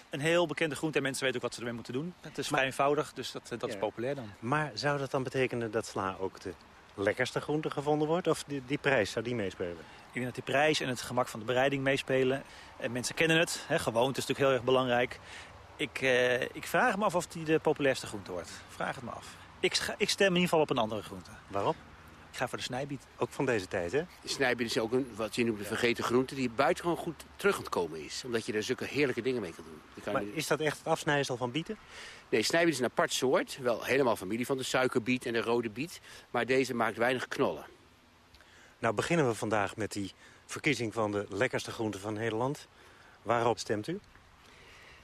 een heel bekende groente en mensen weten ook wat ze ermee moeten doen. Het is vrij eenvoudig, dus dat, dat ja. is populair dan. Maar zou dat dan betekenen dat sla ook de lekkerste groente gevonden wordt? Of die, die prijs, zou die meespelen? Ik denk dat die prijs en het gemak van de bereiding meespelen. En mensen kennen het, hè, gewoonte is natuurlijk heel erg belangrijk. Ik, ik vraag me af of die de populairste groente wordt. Vraag het me af. Ik, ik stem in ieder geval op een andere groente. Waarom? Ik ga voor de snijbiet. Ook van deze tijd, hè? De snijbiet is ook een, wat je noemt, een vergeten groente... die buitengewoon goed terug aan het komen is. Omdat je er zulke heerlijke dingen mee kan doen. Kan maar is dat echt het afsnijsel van bieten? Nee, snijbiet is een apart soort. Wel helemaal familie van de suikerbiet en de rode biet. Maar deze maakt weinig knollen. Nou beginnen we vandaag met die verkiezing van de lekkerste groente van Nederland. Waarop stemt u?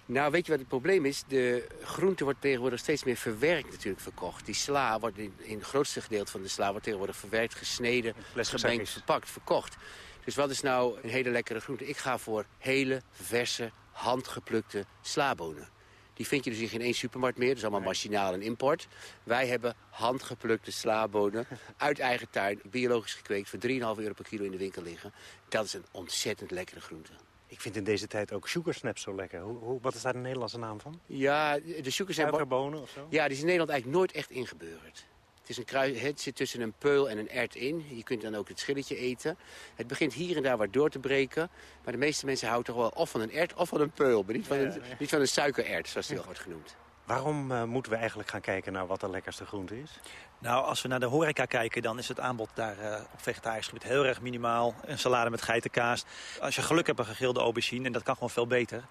Nou, weet je wat het probleem is? De groente wordt tegenwoordig steeds meer verwerkt natuurlijk verkocht. Die sla wordt in, in het grootste gedeelte van de sla wordt tegenwoordig verwerkt, gesneden, gemengd, verpakt, verkocht. Dus wat is nou een hele lekkere groente? Ik ga voor hele, verse, handgeplukte slabonen. Die vind je dus in geen één supermarkt meer. Dat is allemaal machinaal en import. Wij hebben handgeplukte slabonen uit eigen tuin, biologisch gekweekt... voor 3,5 euro per kilo in de winkel liggen. Dat is een ontzettend lekkere groente. Ik vind in deze tijd ook sugarsnaps zo lekker. Hoe, hoe, wat is daar de Nederlandse naam van? Ja, de suikerbonen of zo? Ja, die is in Nederland eigenlijk nooit echt ingebeurd. Het, is een kruis, het zit tussen een peul en een ert in. Je kunt dan ook het schilletje eten. Het begint hier en daar wat door te breken. Maar de meeste mensen houden toch wel of van een ert of van een peul. Maar niet van een, niet van een suikerert, zoals die wordt genoemd. Waarom uh, moeten we eigenlijk gaan kijken naar wat de lekkerste groente is? Nou, als we naar de horeca kijken, dan is het aanbod daar uh, op vegetarisch gebied heel erg minimaal. Een salade met geitenkaas. Als je geluk hebt, een gegrilde aubergine. En dat kan gewoon veel beter.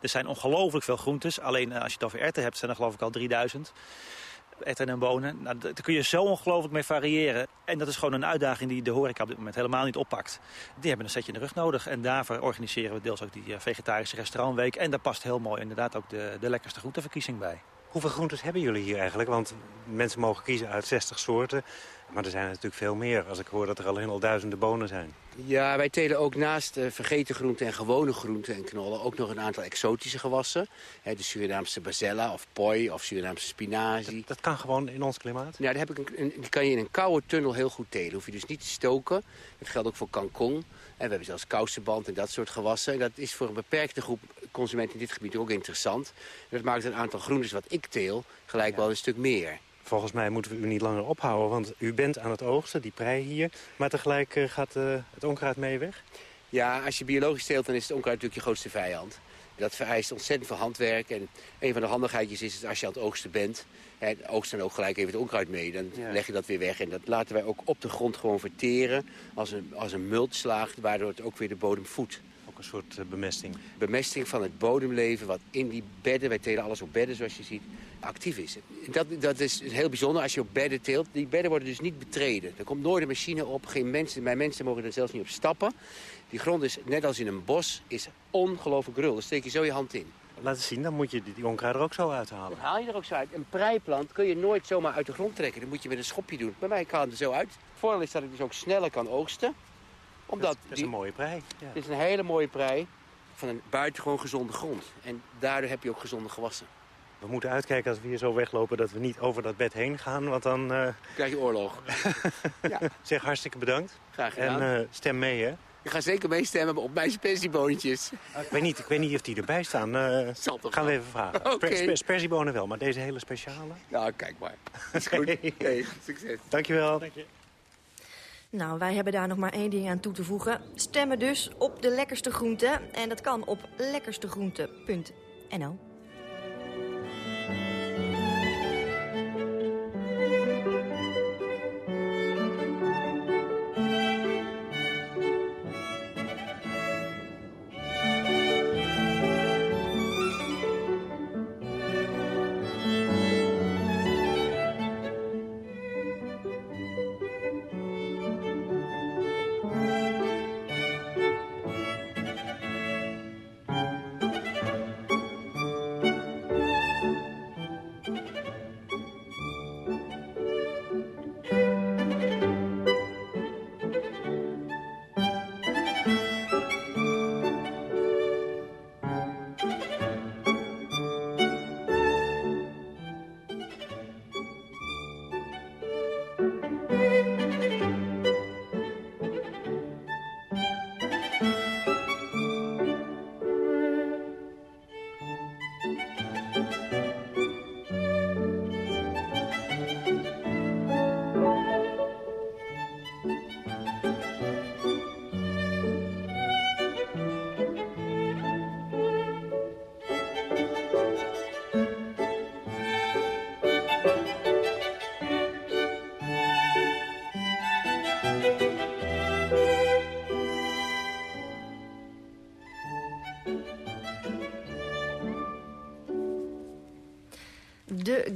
Er zijn ongelooflijk veel groentes. Alleen uh, als je het over erten hebt, zijn er geloof ik al 3000 erten en bonen. Nou, daar kun je zo ongelooflijk mee variëren. En dat is gewoon een uitdaging die de horeca op dit moment helemaal niet oppakt. Die hebben een setje in de rug nodig. En daarvoor organiseren we deels ook die vegetarische restaurantweek. En daar past heel mooi inderdaad ook de, de lekkerste groenteverkiezing bij. Hoeveel groentes hebben jullie hier eigenlijk? Want mensen mogen kiezen uit 60 soorten. Maar er zijn er natuurlijk veel meer, als ik hoor dat er alleen al duizenden bonen zijn. Ja, wij telen ook naast uh, vergeten groenten en gewone groenten en knollen... ook nog een aantal exotische gewassen. He, de Surinaamse bazella of poi of Surinaamse spinazie. Dat, dat kan gewoon in ons klimaat? Ja, heb ik een, een, die kan je in een koude tunnel heel goed telen. Hoef je dus niet te stoken. Dat geldt ook voor kangkong. En we hebben zelfs kousenband en dat soort gewassen. En dat is voor een beperkte groep consumenten in dit gebied ook interessant. En dat maakt een aantal groentes wat ik teel gelijk wel een stuk meer. Volgens mij moeten we u niet langer ophouden, want u bent aan het oogsten, die prei hier. Maar tegelijk uh, gaat uh, het onkruid mee weg? Ja, als je biologisch teelt, dan is het onkruid natuurlijk je grootste vijand. Dat vereist ontzettend veel handwerk. En een van de handigheidjes is het als je aan het oogsten bent... Hè, oogst dan ook gelijk even het onkruid mee. Dan ja. leg je dat weer weg. En dat laten wij ook op de grond gewoon verteren als een, als een multslaag... waardoor het ook weer de bodem voedt. Een soort uh, bemesting? Bemesting van het bodemleven wat in die bedden... wij telen alles op bedden zoals je ziet actief is. Dat, dat is heel bijzonder als je op bedden teelt. Die bedden worden dus niet betreden. Er komt nooit een machine op. Geen mensen, mijn mensen mogen er zelfs niet op stappen. Die grond is, net als in een bos, is ongelooflijk rul. Daar steek je zo je hand in. Laat eens zien, dan moet je die onkruid er ook zo uithalen. Dat haal je er ook zo uit. Een preiplant kun je nooit zomaar uit de grond trekken. Dat moet je met een schopje doen. Bij mij kan het er zo uit. Het voordeel is dat ik dus ook sneller kan oogsten. Omdat dat, is, een mooie prei. Ja. Het is een hele mooie prei van een buitengewoon gezonde grond. En daardoor heb je ook gezonde gewassen. We moeten uitkijken als we hier zo weglopen dat we niet over dat bed heen gaan, want dan... Uh... krijg je oorlog. (laughs) ja. Zeg hartstikke bedankt. Graag gedaan. En uh, stem mee, hè? Ik ga zeker meestemmen op mijn spersieboontjes. ik, weet niet, ik weet niet of die erbij staan. Uh, Zal toch gaan we even vragen. (laughs) Okay. Sper, spersiebonen wel, maar deze hele speciale? Nou, kijk maar. is goed. (laughs) Hey, succes. Dankjewel. Dank je. Nou, wij hebben daar nog maar één ding aan toe te voegen. Stemmen dus op de lekkerste groente. En dat kan op lekkerstegroente.nl.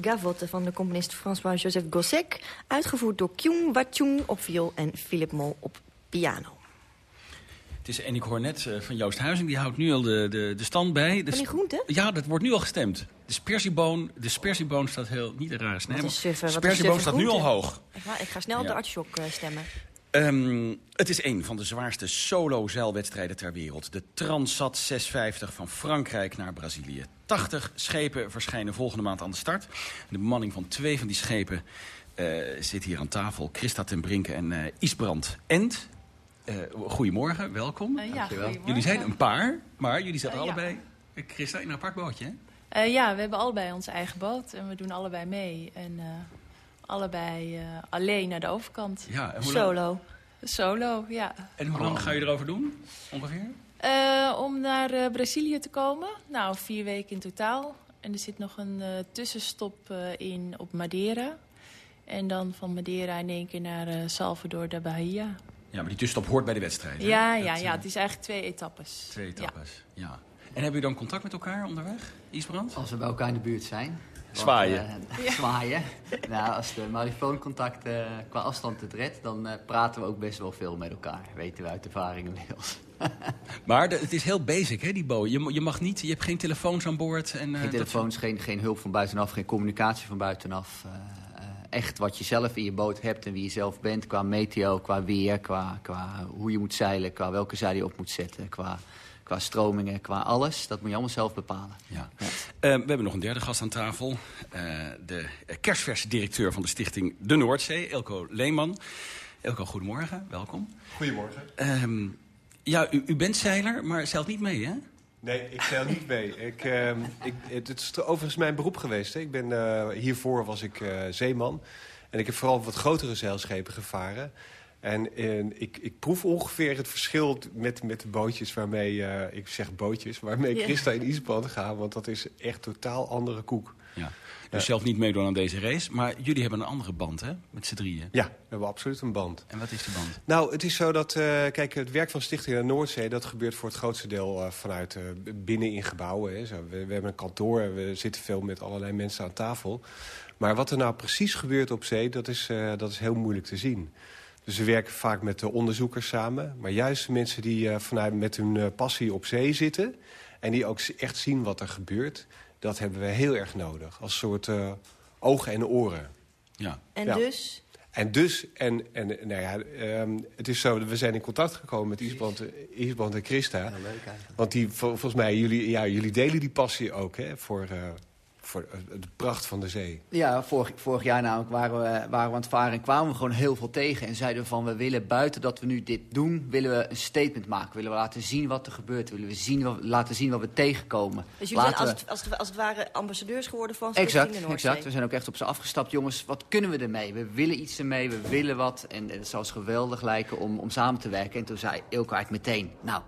gavotte van de componist François-Joseph Gossec... uitgevoerd door Kyung Watjung op viool en Philip Mol op piano. Het is, en ik hoor net eh, van Joost Huizing, die houdt nu al de, de, de stand bij. Van die groenten? Ja, dat wordt nu al gestemd. De spersieboon, de spersieboon staat heel, niet een rare snij, een spersieboon staat nu al groente. hoog. Ik ga, ik ga snel op de artichok eh, stemmen. Ehm, het is een van de zwaarste solo-zeilwedstrijden ter wereld. De Transat 650 van Frankrijk naar Brazilië. 80 schepen verschijnen volgende maand aan de start. De bemanning van twee van die schepen eh, zit hier aan tafel. Christa ten Brinke en eh Isbrand End. Eh, goedemorgen, welkom. Ja, goedemorgen. Jullie zijn een paar, maar jullie zaten ja. allebei... Christa, in een apart bootje, hè? Ja, we hebben allebei onze eigen boot en we doen allebei mee. En allebei eh, alleen naar de overkant. Ja, en hoe lang- Solo. Solo, ja. En hoe lang ga je erover doen, ongeveer? Eh, om naar eh, Brazilië te komen. Nou, vier weken in totaal. En er zit nog een eh, tussenstop eh, in op Madeira. En dan van Madeira in één keer naar eh, Salvador da Bahia. Ja, maar die tussenstap hoort bij de wedstrijd, hè? Ja, Dat, ja, ja, het is eigenlijk twee etappes. Twee etappes, ja. En hebben jullie dan contact met elkaar onderweg, Isbrand? Als we bij elkaar in de buurt zijn. Zwaaien. eh, (laughs) zwaaien. nou, als de marifooncontact eh, qua afstand het redt, dan eh, praten we ook best wel veel met elkaar. Weten we uit ervaring inmiddels. (laughs) Maar de- het is heel basic, hè, die boot. Je, je mag niet, je hebt geen telefoons aan boord. En, geen dat- telefoons, geen, geen hulp van buitenaf, geen communicatie van buitenaf. Echt wat je zelf in je boot hebt en wie je zelf bent. Qua meteo, qua weer, qua, qua hoe je moet zeilen, qua welke zeil je op moet zetten. Qua, qua stromingen, qua alles. Dat moet je allemaal zelf bepalen. Ja. Eh, we hebben nog een derde gast aan tafel. Eh, de kerstverse directeur van de stichting De Noordzee, Elko Leeman. Elko, goedemorgen, welkom. Goedemorgen. Ehm, ja, u, u bent zeiler, maar zeilt niet mee, hè? Nee, ik zeil niet mee. Ik, ehm, ik, het het is overigens mijn beroep geweest. Hè. Ik ben, eh, hiervoor was ik eh, zeeman. En ik heb vooral wat grotere zeilschepen gevaren. En, en ik, ik proef ongeveer het verschil met, met de bootjes waarmee... eh, ik zeg bootjes, waarmee Ja. Christa en Isbrand gaan. Want dat is echt totaal andere koek. Ja. Dus zelf niet meedoen aan deze race. Maar jullie hebben een andere band, hè? Met z'n drieën. Ja, we hebben absoluut een band. En wat is die band? Nou, het is zo dat, eh, kijk, het werk van Stichting de Noordzee... dat gebeurt voor het grootste deel eh, vanuit eh, binnen in gebouwen. Hè. Zo, we, we hebben een kantoor en we zitten veel met allerlei mensen aan tafel. Maar wat er nou precies gebeurt op zee, dat is, eh, dat is heel moeilijk te zien. Dus we werken vaak met de onderzoekers samen. Maar juist de mensen die eh, vanuit met hun eh, passie op zee zitten... en die ook echt zien wat er gebeurt... dat hebben we heel erg nodig. Als soort eh, ogen en oren. Ja. En Ja. dus? En dus, en, en nou ja, ehm, het is zo, we zijn in contact gekomen met Isbrand, Isbrand en Christa. Want die, vol- volgens mij, jullie, ja, jullie delen die passie ook hè, voor, eh, voor eh, de pracht van de zee. Ja, vorig, vorig jaar namelijk waren we, waren we aan het varen en kwamen we gewoon heel veel tegen. En zeiden we van, we willen buiten dat we nu dit doen, willen we een statement maken. Willen we laten zien wat er gebeurt. Willen we zien, wat- laten zien wat we tegenkomen. Dus jullie zijn als het, als, het, als het ware ambassadeurs geworden van Exact, de Noordzee. exact. We zijn ook echt op ze afgestapt. Jongens, wat kunnen we ermee? We willen iets ermee, we willen wat. En het zou ons geweldig lijken om, om samen te werken. En toen zei Ilko eigenlijk meteen, nou,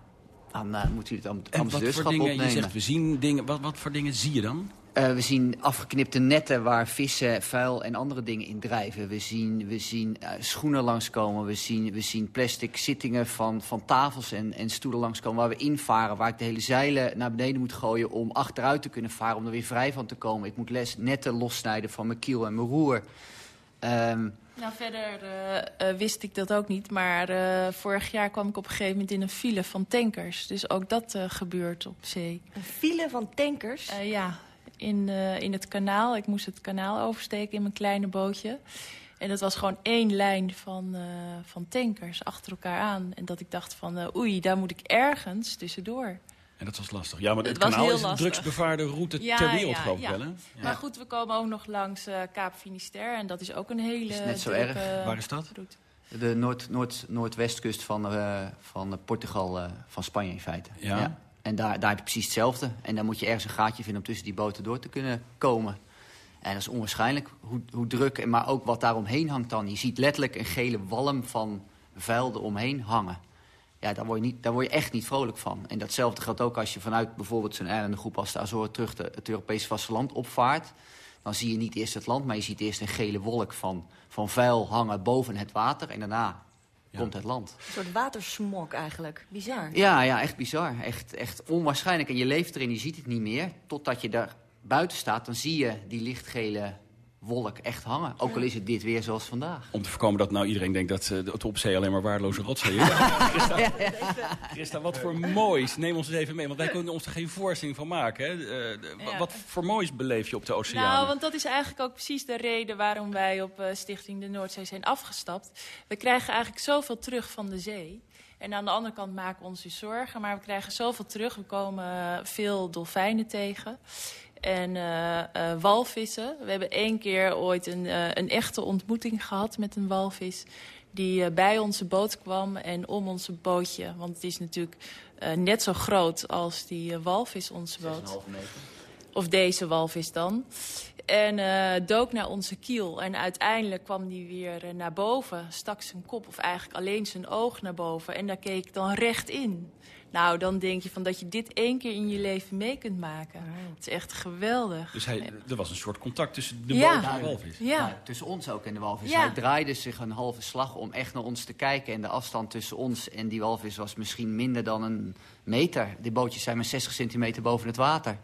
dan eh moeten jullie het amb- En wat voor ambassadeurschap dingen, opnemen. je zegt, we zien dingen, wat, wat voor dingen zie je dan? Eh, we zien afgeknipte netten waar vissen, vuil en andere dingen in drijven. We zien, we zien eh, schoenen langskomen. We zien, we zien plastic zittingen van, van tafels en, en stoelen langskomen waar we invaren. Waar ik de hele zeilen naar beneden moet gooien om achteruit te kunnen varen. Om er weer vrij van te komen. Ik moet les, netten lossnijden van mijn kiel en mijn roer. Ehm, Nou, verder eh, wist ik dat ook niet. Maar eh, vorig jaar kwam ik op een gegeven moment in een file van tankers. Dus ook dat eh, gebeurt op zee. Een file van tankers? ja, in, eh, in het kanaal. Ik moest het kanaal oversteken in mijn kleine bootje. En dat was gewoon één lijn van, eh, van tankers achter elkaar aan. En dat ik dacht van, eh, oei, daar moet ik ergens tussendoor. En dat was lastig. Ja, maar het, kanaal is de lastig. drugsbevaarde route Ja, ter wereld, ja, geloof ik ja. wel, hè? Maar goed, we komen ook nog langs eh, Kaap Finisterre. En dat is ook een hele is net zo drukke erg. Waar is dat? route. De noord, noord, noordwestkust van, eh, van Portugal, eh, van Spanje in feite. Ja. En daar, daar heb je precies hetzelfde. En dan moet je ergens een gaatje vinden om tussen die boten door te kunnen komen. En dat is onwaarschijnlijk hoe, hoe druk, maar ook wat daar omheen hangt dan. Je ziet letterlijk een gele walm van vuil eromheen hangen. Ja, daar word, je niet, daar word je echt niet vrolijk van. En datzelfde geldt ook als je vanuit bijvoorbeeld zo'n eilandengroep als de Azoren terug de, het Europese vasteland opvaart. Dan zie je niet eerst het land, maar je ziet eerst een gele wolk van, van vuil hangen boven het water. En daarna komt het land. Een soort watersmok eigenlijk. Bizar. Ja, ja, echt bizar. Echt, echt onwaarschijnlijk. En je leeft erin, je ziet het niet meer. Totdat je daar buiten staat, dan zie je die lichtgele wolk echt hangen. Ook al is het dit weer zoals vandaag. Om te voorkomen dat nou iedereen denkt dat uh, het op zee alleen maar waardeloze rotzooi is. Christa, ja, ja. Christa, wat voor moois. Neem ons eens even mee, want wij kunnen ons er geen voorstelling van maken. Hè? Uh, ja. Wat voor moois beleef je op de oceaan? Nou, want dat is eigenlijk ook precies de reden waarom wij op uh, Stichting de Noordzee zijn afgestapt. We krijgen eigenlijk zoveel terug van de zee. En aan de andere kant maken we ons dus zorgen. Maar we krijgen zoveel terug. We komen veel dolfijnen tegen en uh, uh, walvissen. We hebben één keer ooit een, uh, een echte ontmoeting gehad met een walvis... die bij onze boot kwam en om onze bootje... want het is natuurlijk net zo groot als die walvis onze boot. Of deze walvis dan. En dook naar onze kiel. En uiteindelijk kwam die weer naar boven. Stak zijn kop, of eigenlijk alleen zijn oog naar boven. En daar keek ik dan recht in. Nou, dan denk je van dat je dit één keer in je leven mee kunt maken. Het is echt geweldig. Dus hij, er was een soort contact tussen de Ja. boot en de walvis. Ja. Nou, tussen ons ook en de walvis. Ja. Hij draaide zich een halve slag om echt naar ons te kijken. En de afstand tussen ons en die walvis was misschien minder dan een meter. Die bootjes zijn maar 60 centimeter boven het water.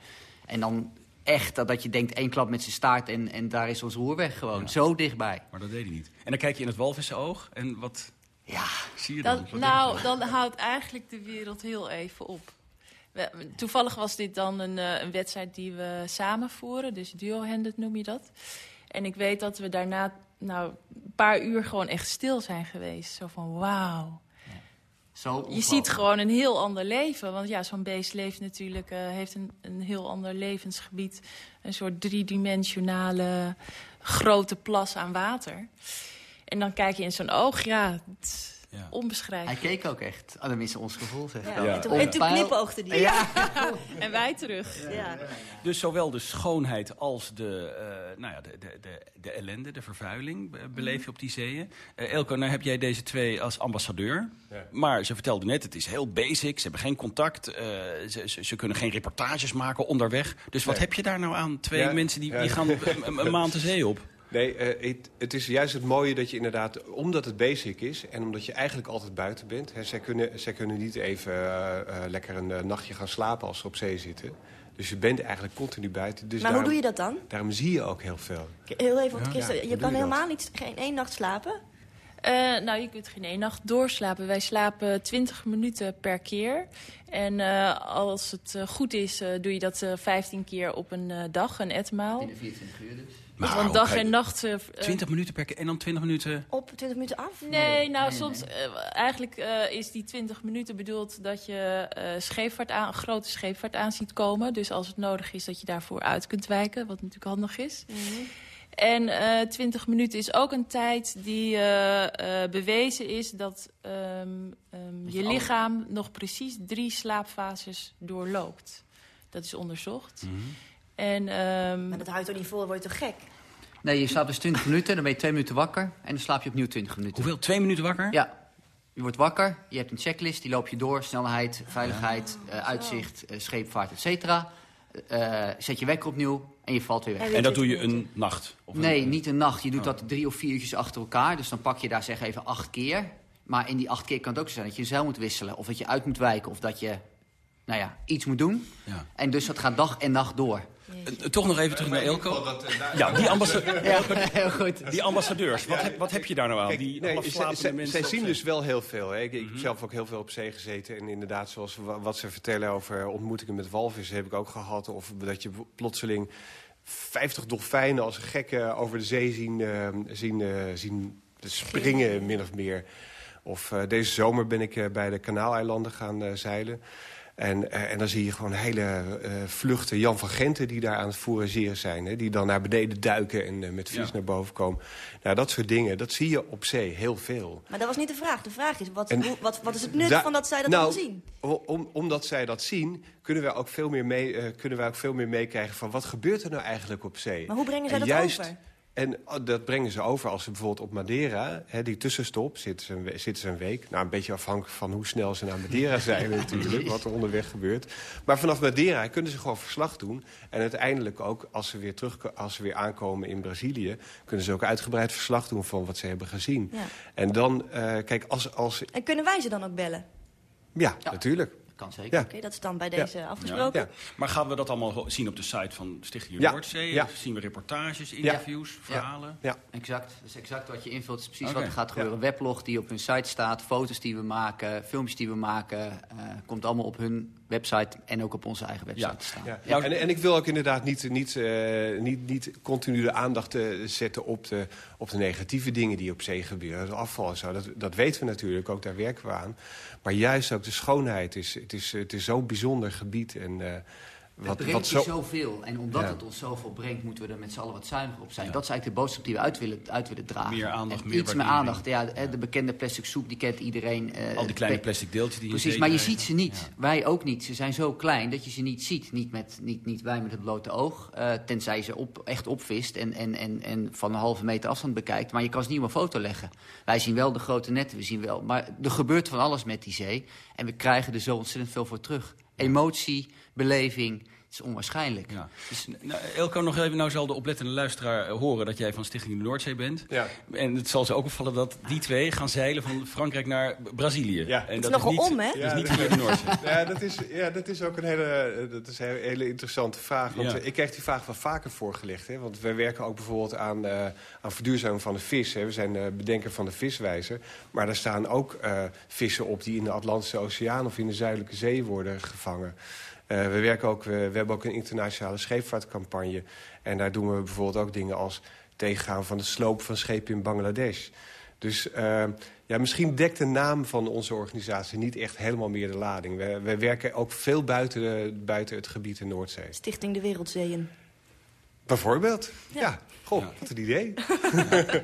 En dan echt dat, dat je denkt één klap met zijn staart en, en daar is ons roer weg gewoon. Zo dichtbij. Maar dat deed hij niet. En dan kijk je in het walvissenoog en wat ja. zie je dan? Dan, Wat nou, dan houdt eigenlijk de wereld heel even op. We- toevallig was dit dan een, eh, een wedstrijd die we samen voeren. Dus duo-handed noem je dat. En ik weet dat we daarna nou, een paar uur gewoon echt stil zijn geweest. Zo van wauw. Zo Je ziet gewoon een heel ander leven. Want ja, zo'n beest leeft natuurlijk, eh, heeft een, een heel ander levensgebied. Een soort driedimensionale grote plas aan water. En dan kijk je in zo'n oog, ja, is Hij onbeschrijfelijk. keek ook echt. Ah, tenminste, ons gevoel zeg. Ja. En toen- en toen Onpeil- knipoogde die. Ja. (laughs) en wij terug. Ja. Dus zowel de schoonheid als de, eh, nou ja, de, de, de, de ellende, de vervuiling be- beleef je op die zeeën. Eh, Elko, nou heb jij deze twee als ambassadeur. Ja. Maar ze vertelde net, het is heel basic. Ze hebben geen contact. eh, ze, ze, ze kunnen geen reportages maken onderweg. Dus wat Nee. heb je daar nou aan? Twee Ja, mensen die, ja. die gaan (laughs) een maand de zee op. Nee, eh, het, het is juist het mooie dat je inderdaad, omdat het basic is... en omdat je eigenlijk altijd buiten bent... Hè, zij, kunnen, zij kunnen niet even eh, eh, lekker een nachtje gaan slapen als ze op zee zitten. Dus je bent eigenlijk continu buiten. Dus maar hoe doe je dat dan? Daarom zie je ook heel veel. Heel even, want Ja. Christen, Ja, je kan je helemaal niet, geen één nacht slapen. Eh, nou, je kunt geen één nacht doorslapen. Wij slapen 20 minuten per keer. En eh, als het goed is, eh, doe je dat eh 15 keer op een eh, dag, een etmaal. Binnen 24 uur dus. Maar Want dag hoe en nacht... eh, eh, 20 minuten per keer en dan 20 minuten... Op 20 minuten af? Nee, nou soms... eh, eigenlijk eh, is die 20 minuten bedoeld dat je eh scheepvaart aan, grote scheepvaart aan ziet komen. Dus als het nodig is dat je daarvoor uit kunt wijken, wat natuurlijk handig is. En eh 20 minuten is ook een tijd die eh, eh, bewezen is dat ehm, ehm, je lichaam nog precies drie slaapfases doorloopt. Dat is onderzocht. En, ehm, Maar dat houdt toch niet vol, dan word je toch gek? Nee, je slaapt dus 20 minuten, dan ben je twee minuten wakker... en dan slaap je opnieuw 20 minuten. Hoeveel? Twee minuten wakker? Ja. Je wordt wakker, je hebt een checklist, die loop je door. Snelheid, veiligheid, eh, uitzicht, eh, scheepvaart, et cetera. Eh, zet je wekker opnieuw en je valt weer weg. En dat doe je een nacht? Of Nee, een- niet een nacht. Je doet dat drie of vier uurtjes achter elkaar. Dus dan pak je daar zeg even acht keer. Maar in die acht keer kan het ook zo zijn dat je een zeil moet wisselen. Of dat je uit moet wijken. Of dat je nou ja, iets moet doen. Ja. En dus dat gaat dag en nacht door. Eh, Toch nog even terug naar Elko. Ja, die, ambassa- Ja, heel goed. die ambassadeurs. Wat heb, wat heb je daar nou aan? Kijk, die nee, mensen zij zien dus wel heel veel. Hè. Ik, ik Mhm. heb zelf ook heel veel op zee gezeten. En inderdaad, zoals wa- wat ze vertellen over ontmoetingen met walvissen... heb ik ook gehad. Of dat je plotseling 50 dolfijnen als gekken over de zee zien, eh, zien, eh, zien springen, min of meer. Of eh, deze zomer ben ik eh, bij de Kanaaleilanden gaan eh, zeilen. En, eh, en dan zie je gewoon hele eh, vluchten Jan van Genten die daar aan het fourageren zijn. Hè, die dan naar beneden duiken en eh, met vis Ja. naar boven komen. Nou, dat soort dingen, dat zie je op zee heel veel. Maar dat was niet de vraag. De vraag is, wat, En hoe- wat, wat is het nut Da- van dat zij dat nou, zien? Om, omdat zij dat zien, kunnen wij ook veel meer, mee, eh, kunnen wij ook veel meer meekrijgen van wat gebeurt er nou eigenlijk op zee. Maar hoe brengen zij En dat juist, over? En oh, dat brengen ze over als ze bijvoorbeeld op Madeira, hè, die tussenstop, zitten ze, een, zitten ze een week. Nou, een beetje afhankelijk van hoe snel ze naar Madeira (laughs) zijn natuurlijk, wat er onderweg gebeurt. Maar vanaf Madeira kunnen ze gewoon verslag doen. En uiteindelijk ook, als ze weer, terug, als ze weer aankomen in Brazilië... kunnen ze ook uitgebreid verslag doen van wat ze hebben gezien. Ja. En dan, eh, kijk, als, als, En kunnen wij ze dan ook bellen? ja, natuurlijk. Kan zeker. Oké, dat is dan bij deze afgesproken. Ja. Maar gaan we dat allemaal zien op de site van Stichting. Noordzee? Ja. Zien we reportages, interviews, verhalen? Ja, exact. Dat is exact wat je invult. Dat is precies wat er gaat gebeuren. Weblog die op hun site staat, foto's die we maken, filmpjes die we maken. eh, komt allemaal op hun website en ook op onze eigen website te staan. Ja. Ja. En, en ik wil ook inderdaad niet, niet, eh, niet, niet continu de aandacht eh, zetten op de, op de negatieve dingen die op zee gebeuren. Het afval en zo, dat, dat weten we natuurlijk, ook daar werken we aan. Maar juist ook de schoonheid. is, het, is, het is zo'n bijzonder gebied. En, eh, wat, brengt wat je zo... zoveel. En omdat Ja. het ons zoveel brengt, moeten we er met z'n allen wat zuiniger op zijn. Dat is eigenlijk de boodschap die we uit willen, uit willen dragen. Meer aandacht, En meer Iets meer aandacht. Ja, de, de bekende plastic soep, die kent iedereen. eh, Al die kleine plastic deeltjes die in Precies, zee maar je ziet ze niet. Wij ook niet. Ze zijn zo klein dat je ze niet ziet. Niet, met, niet, niet wij met het blote oog. eh, tenzij je ze op, echt opvist en, en, en, en van een halve meter afstand bekijkt. Maar je kan ze niet op een foto leggen. Wij zien wel de grote netten, we zien wel. Maar er gebeurt van alles met die zee. En we krijgen er zo ontzettend veel voor terug. Emotie, beleving, het is onwaarschijnlijk. Dus- Nou, Elko, nog even, nou zal de oplettende luisteraar eh, horen dat jij van Stichting de Noordzee bent. Ja. En het zal ze ook opvallen dat die twee gaan zeilen van Frankrijk naar Brazilië. Ja. En is nogal niet, om, hè? Dat is niet via de Noordzee. (laughs) Ja, dat is, ja, dat is ook een hele, eh, dat is een hele, interessante vraag. Want Ja. eh, ik krijg die vraag wel vaker voorgelegd. Hè? Want wij werken ook bijvoorbeeld aan, aan verduurzaming van de vis. Hè? We zijn eh, bedenker van de viswijzer. Maar daar staan ook eh, vissen op die in de Atlantische Oceaan... of in de Zuidelijke Zee worden gevangen. Eh, we, werken ook, we, we hebben ook een internationale scheepvaartcampagne. En daar doen we bijvoorbeeld ook dingen als tegengaan van de sloop van schepen in Bangladesh. Dus eh, ja, misschien dekt de naam van onze organisatie niet echt helemaal meer de lading. We, we werken ook veel buiten, de- buiten het gebied in Noordzee. Stichting de Wereldzeeën. Bijvoorbeeld? Ja. Ja, goh, wat een idee. (laughs)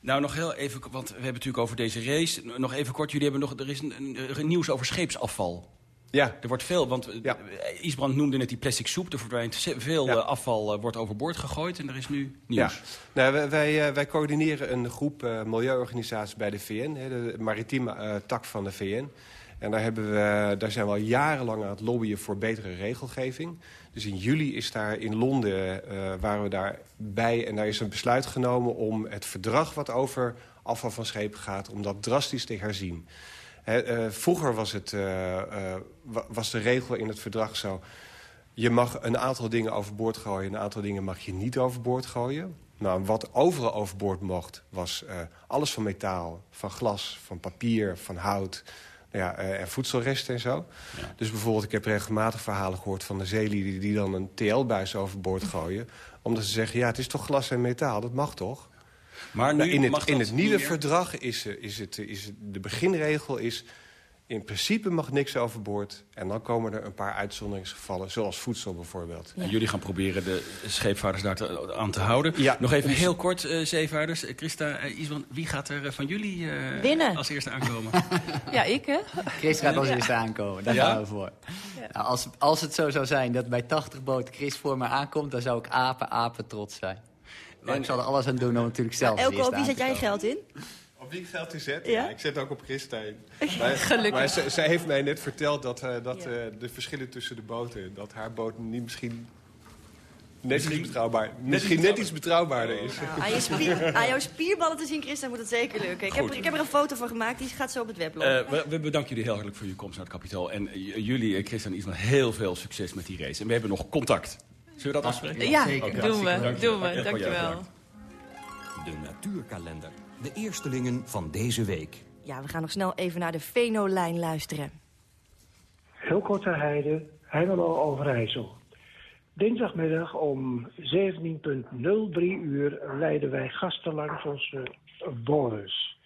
Nou, nog heel even, want we hebben het natuurlijk over deze race. Nog even kort, jullie hebben nog, er is een, een- een nieuws over scheepsafval. Ja. Er wordt veel, want eh, Isbrand noemde net die plastic soep. Er verdwijnt veel eh, afval eh, wordt overboord gegooid en er is nu nieuws. Ja. Nou, wij, wij, wij coördineren een groep milieuorganisaties bij de VN. Hè, de maritieme tak van de VN. En daar, hebben we, daar zijn we al jarenlang aan het lobbyen voor betere regelgeving. Dus in juli is daar in Londen, eh, waren we daar bij... en daar is een besluit genomen om het verdrag wat over afval van schepen gaat... om dat drastisch te herzien. Eh, vroeger was, het, eh, eh, wa- was de regel in het verdrag zo... je mag een aantal dingen overboord gooien... een aantal dingen mag je niet overboord gooien. Nou, wat overal overboord mocht, was alles van metaal, van glas, van papier, van hout... Ja, eh, en voedselresten en zo. Dus bijvoorbeeld, ik heb regelmatig verhalen gehoord van de zeelieden... die dan een TL-buis overboord gooien. Omdat ze zeggen, ja, het is toch glas en metaal, dat mag toch? Maar nu Nou, in mag het, in het nieuwe verdrag is, is, het, is het, de beginregel is... in principe mag niks overboord. En dan komen er een paar uitzonderingsgevallen, zoals voedsel bijvoorbeeld. En jullie gaan proberen de scheepvaarders daar te- aan te houden. Ja. Nog even heel kort, eh, zeevaarders. Eh, Christa, eh, Iswan, wie gaat er van jullie eh, Winnen. als eerste aankomen? (laughs) Ja, ik hè? Chris gaat als Ja. eerste aankomen, daar Ja? gaan we voor. Nou, als, als het zo zou zijn dat bij 80 boten Chris voor me aankomt... dan zou ik apen, apen trots zijn. Maar ik zal er alles aan doen om natuurlijk zelf eerste op wie zet jij geld in? Op wie geld u zet? Ja? ik zet ook op Christa (laughs) in. Gelukkig. Maar zij, zij heeft mij net verteld dat, eh, dat eh, de verschillen tussen de boten... dat haar boot niet misschien net iets betrouwbaar, misschien net iets betrouwbaarder is. Nou, aan, je spier, (laughs) aan jouw spierballen te zien, Christa, moet het zeker lukken. Ik heb, er, ik heb er een foto van gemaakt, die gaat zo op het weblog. Eh, we, we bedanken jullie heel hartelijk voor je komst naar het kapitaal. En jullie, Christa en Iswan, heel veel succes met die race. En we hebben nog contact. Zullen we dat afspreken? Ja, Oké, doen we. Doen we. dank je. Dankjewel. De natuurkalender. De eerstelingen van deze week. Ja, we gaan nog snel even naar de Venolijn luisteren. Heel Heide, Heimelo Overijssel. Dinsdagmiddag om 17.03 uur leiden wij gasten langs onze Boris.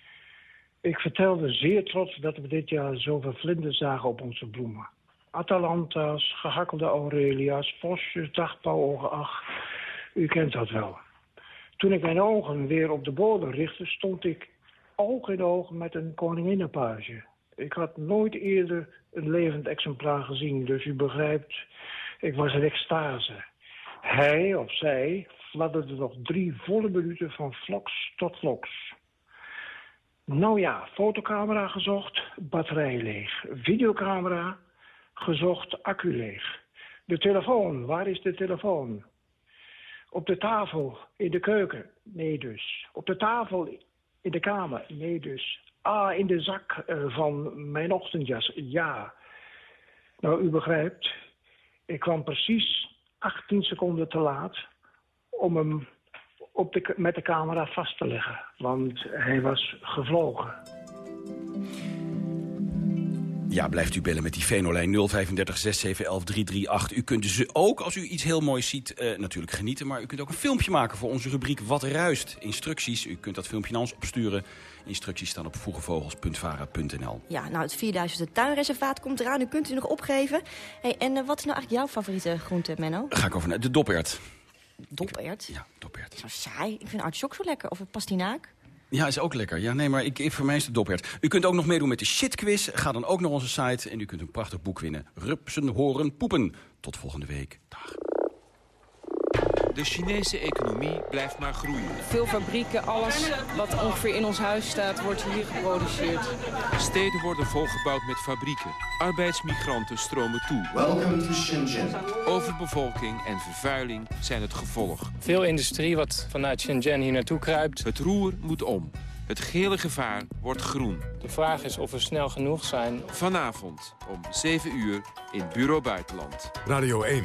Ik vertelde zeer trots dat we dit jaar zoveel vlinders zagen op onze bloemen. Atalanta's, gehakkelde Aurelia's, vosjes, dagpauwogen, ach, u kent dat wel. Toen ik mijn ogen weer op de bodem richtte, stond ik oog in oog met een koninginnenpage. Ik had nooit eerder een levend exemplaar gezien, dus u begrijpt, ik was in extase. Hij of zij fladderde nog drie volle minuten van vloks tot vloks. Nou ja, fotocamera gezocht, batterij leeg. Videocamera gezocht, accu leeg. De telefoon, waar is de telefoon? Op de tafel, in de keuken, nee dus. Op de tafel, in de kamer, nee dus. Ah, in de zak eh, van mijn ochtendjas, ja. Nou, u begrijpt, ik kwam precies 18 seconden te laat om hem op de, met de camera vast te leggen. Want hij was gevlogen. Ja, blijft u bellen met die Venolijn 035 6711 338. U kunt dus ook, als u iets heel moois ziet, uh, natuurlijk genieten. Maar u kunt ook een filmpje maken voor onze rubriek Wat Ruist. Instructies, u kunt dat filmpje naar ons opsturen. Instructies staan op vroegevogels.vara.nl. Ja, nou, het 4000 tuinreservaat komt eraan. U kunt u nog opgeven. Hey, en uh, wat is nou eigenlijk jouw favoriete groente, Menno? Ga ik over naar de dopert. Dopert? Ja, dopert. Zo saai. Ik vind artichok zo lekker. Of een pastinaak. Ja, is ook lekker. Ja, nee, maar ik, voor mij is het dopert. U kunt ook nog meedoen met de shitquiz. Ga dan ook naar onze site en u kunt een prachtig boek winnen. Rupsen, horen, poepen. Tot volgende week. Dag. De Chinese economie blijft maar groeien. Veel fabrieken, alles wat ongeveer in ons huis staat, wordt hier geproduceerd. Steden worden volgebouwd met fabrieken. Arbeidsmigranten stromen toe. Welcome to Shenzhen. Overbevolking en vervuiling zijn het gevolg. Veel industrie wat vanuit Shenzhen hier naartoe kruipt. Het roer moet om. Het gele gevaar wordt groen. De vraag is of we snel genoeg zijn. Vanavond om 7 uur in Bureau Buitenland. Radio 1.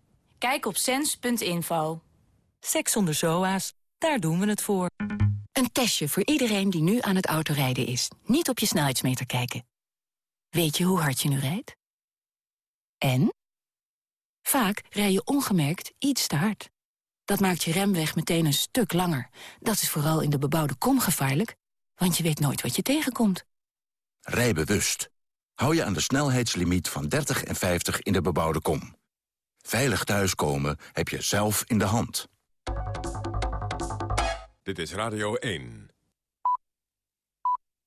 Kijk op sens.info. Seks zonder zoa's, daar doen we het voor. Een testje voor iedereen die nu aan het autorijden is. Niet op je snelheidsmeter kijken. Weet je hoe hard je nu rijdt? En? Vaak rij je ongemerkt iets te hard. Dat maakt je remweg meteen een stuk langer. Dat is vooral in de bebouwde kom gevaarlijk, want je weet nooit wat je tegenkomt. Rij bewust. Hou je aan de snelheidslimiet van 30 en 50 in de bebouwde kom. Veilig thuiskomen heb je zelf in de hand. Dit is Radio 1.